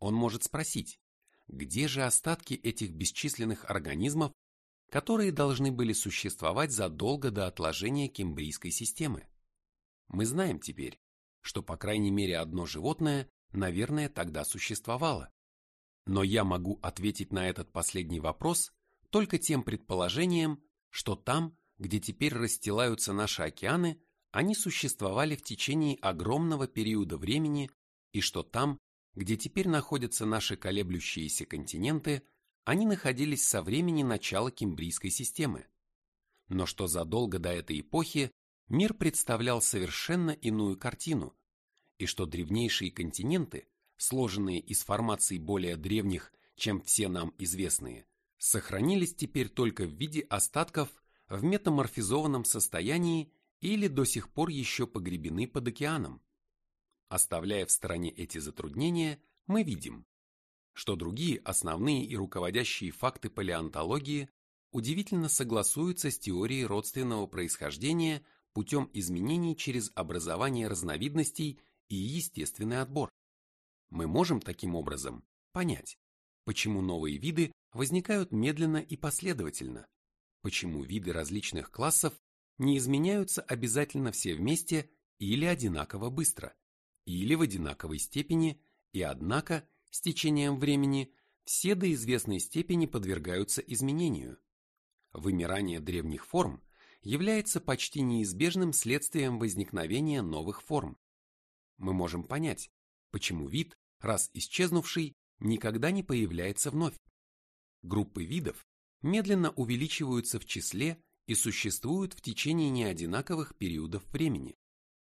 [SPEAKER 1] Он может спросить, где же остатки этих бесчисленных организмов, которые должны были существовать задолго до отложения кембрийской системы? Мы знаем теперь, что по крайней мере одно животное наверное, тогда существовало. Но я могу ответить на этот последний вопрос только тем предположением, что там, где теперь расстилаются наши океаны, они существовали в течение огромного периода времени и что там, где теперь находятся наши колеблющиеся континенты, они находились со времени начала Кембрийской системы. Но что задолго до этой эпохи мир представлял совершенно иную картину, и что древнейшие континенты, сложенные из формаций более древних, чем все нам известные, сохранились теперь только в виде остатков в метаморфизованном состоянии или до сих пор еще погребены под океаном. Оставляя в стороне эти затруднения, мы видим, что другие основные и руководящие факты палеонтологии удивительно согласуются с теорией родственного происхождения путем изменений через образование разновидностей и естественный отбор. Мы можем таким образом понять, почему новые виды возникают медленно и последовательно, почему виды различных классов не изменяются обязательно все вместе или одинаково быстро, или в одинаковой степени, и однако с течением времени все до известной степени подвергаются изменению. Вымирание древних форм является почти неизбежным следствием возникновения новых форм мы можем понять, почему вид, раз исчезнувший, никогда не появляется вновь. Группы видов медленно увеличиваются в числе и существуют в течение неодинаковых периодов времени,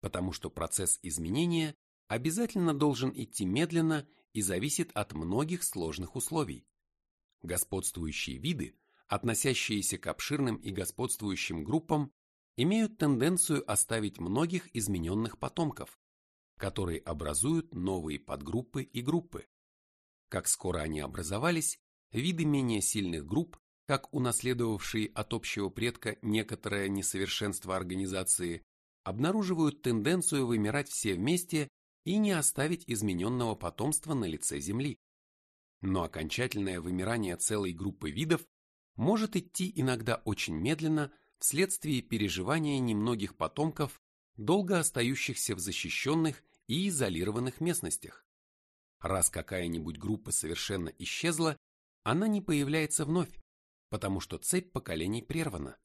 [SPEAKER 1] потому что процесс изменения обязательно должен идти медленно и зависит от многих сложных условий. Господствующие виды, относящиеся к обширным и господствующим группам, имеют тенденцию оставить многих измененных потомков, которые образуют новые подгруппы и группы. Как скоро они образовались, виды менее сильных групп, как унаследовавшие от общего предка некоторое несовершенство организации, обнаруживают тенденцию вымирать все вместе и не оставить измененного потомства на лице Земли. Но окончательное вымирание целой группы видов может идти иногда очень медленно вследствие переживания немногих потомков долго остающихся в защищенных и изолированных местностях. Раз какая-нибудь группа совершенно исчезла, она не появляется вновь, потому что цепь поколений прервана.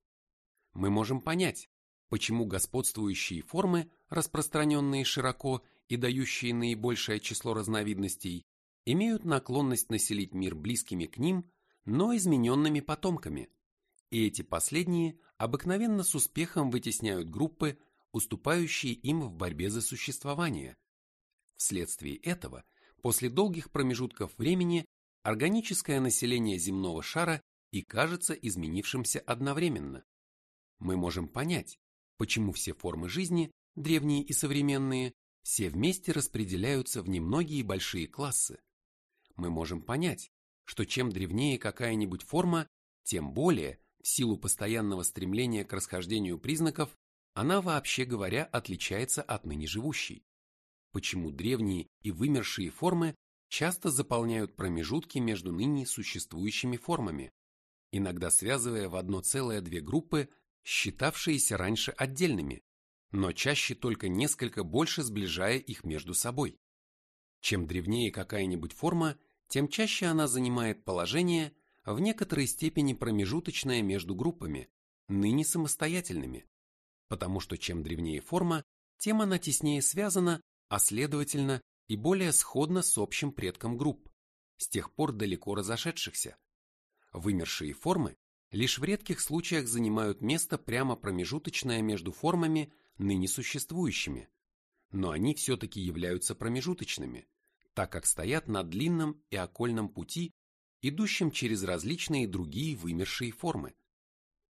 [SPEAKER 1] Мы можем понять, почему господствующие формы, распространенные широко и дающие наибольшее число разновидностей, имеют наклонность населить мир близкими к ним, но измененными потомками, и эти последние обыкновенно с успехом вытесняют группы, уступающие им в борьбе за существование. Вследствие этого, после долгих промежутков времени, органическое население земного шара и кажется изменившимся одновременно. Мы можем понять, почему все формы жизни, древние и современные, все вместе распределяются в немногие большие классы. Мы можем понять, что чем древнее какая-нибудь форма, тем более, в силу постоянного стремления к расхождению признаков, она вообще говоря отличается от ныне живущей. Почему древние и вымершие формы часто заполняют промежутки между ныне существующими формами? Иногда связывая в одно целое две группы, считавшиеся раньше отдельными, но чаще только несколько больше сближая их между собой. Чем древнее какая-нибудь форма, тем чаще она занимает положение, в некоторой степени промежуточное между группами, ныне самостоятельными, потому что чем древнее форма, тем она теснее связана, а следовательно и более сходна с общим предком групп, с тех пор далеко разошедшихся. Вымершие формы лишь в редких случаях занимают место прямо промежуточное между формами, ныне существующими, но они все-таки являются промежуточными, так как стоят на длинном и окольном пути, идущем через различные другие вымершие формы.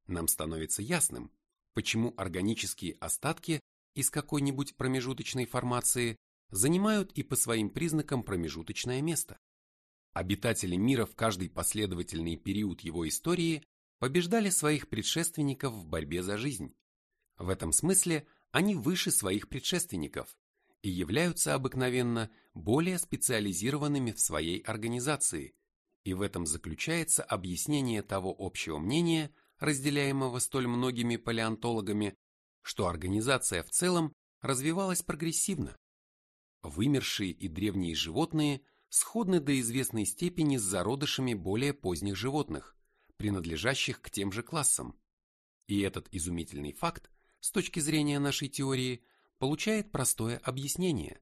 [SPEAKER 1] Нам становится ясным, почему органические остатки из какой-нибудь промежуточной формации занимают и по своим признакам промежуточное место. Обитатели мира в каждый последовательный период его истории побеждали своих предшественников в борьбе за жизнь. В этом смысле они выше своих предшественников и являются обыкновенно более специализированными в своей организации, и в этом заключается объяснение того общего мнения, разделяемого столь многими палеонтологами, что организация в целом развивалась прогрессивно. Вымершие и древние животные сходны до известной степени с зародышами более поздних животных, принадлежащих к тем же классам. И этот изумительный факт с точки зрения нашей теории, получает простое объяснение.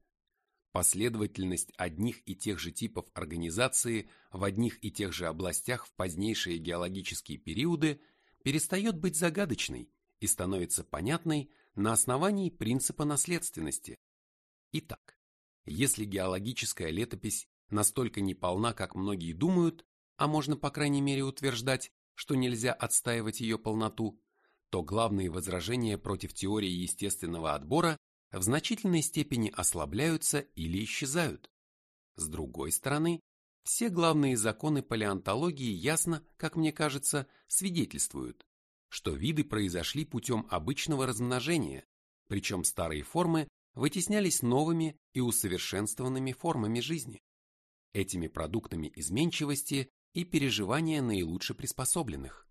[SPEAKER 1] Последовательность одних и тех же типов организации в одних и тех же областях в позднейшие геологические периоды перестает быть загадочной и становится понятной на основании принципа наследственности. Итак, если геологическая летопись настолько неполна, как многие думают, а можно по крайней мере утверждать, что нельзя отстаивать ее полноту, то главные возражения против теории естественного отбора в значительной степени ослабляются или исчезают. С другой стороны, все главные законы палеонтологии ясно, как мне кажется, свидетельствуют, что виды произошли путем обычного размножения, причем старые формы вытеснялись новыми и усовершенствованными формами жизни, этими продуктами изменчивости и переживания наилучше приспособленных.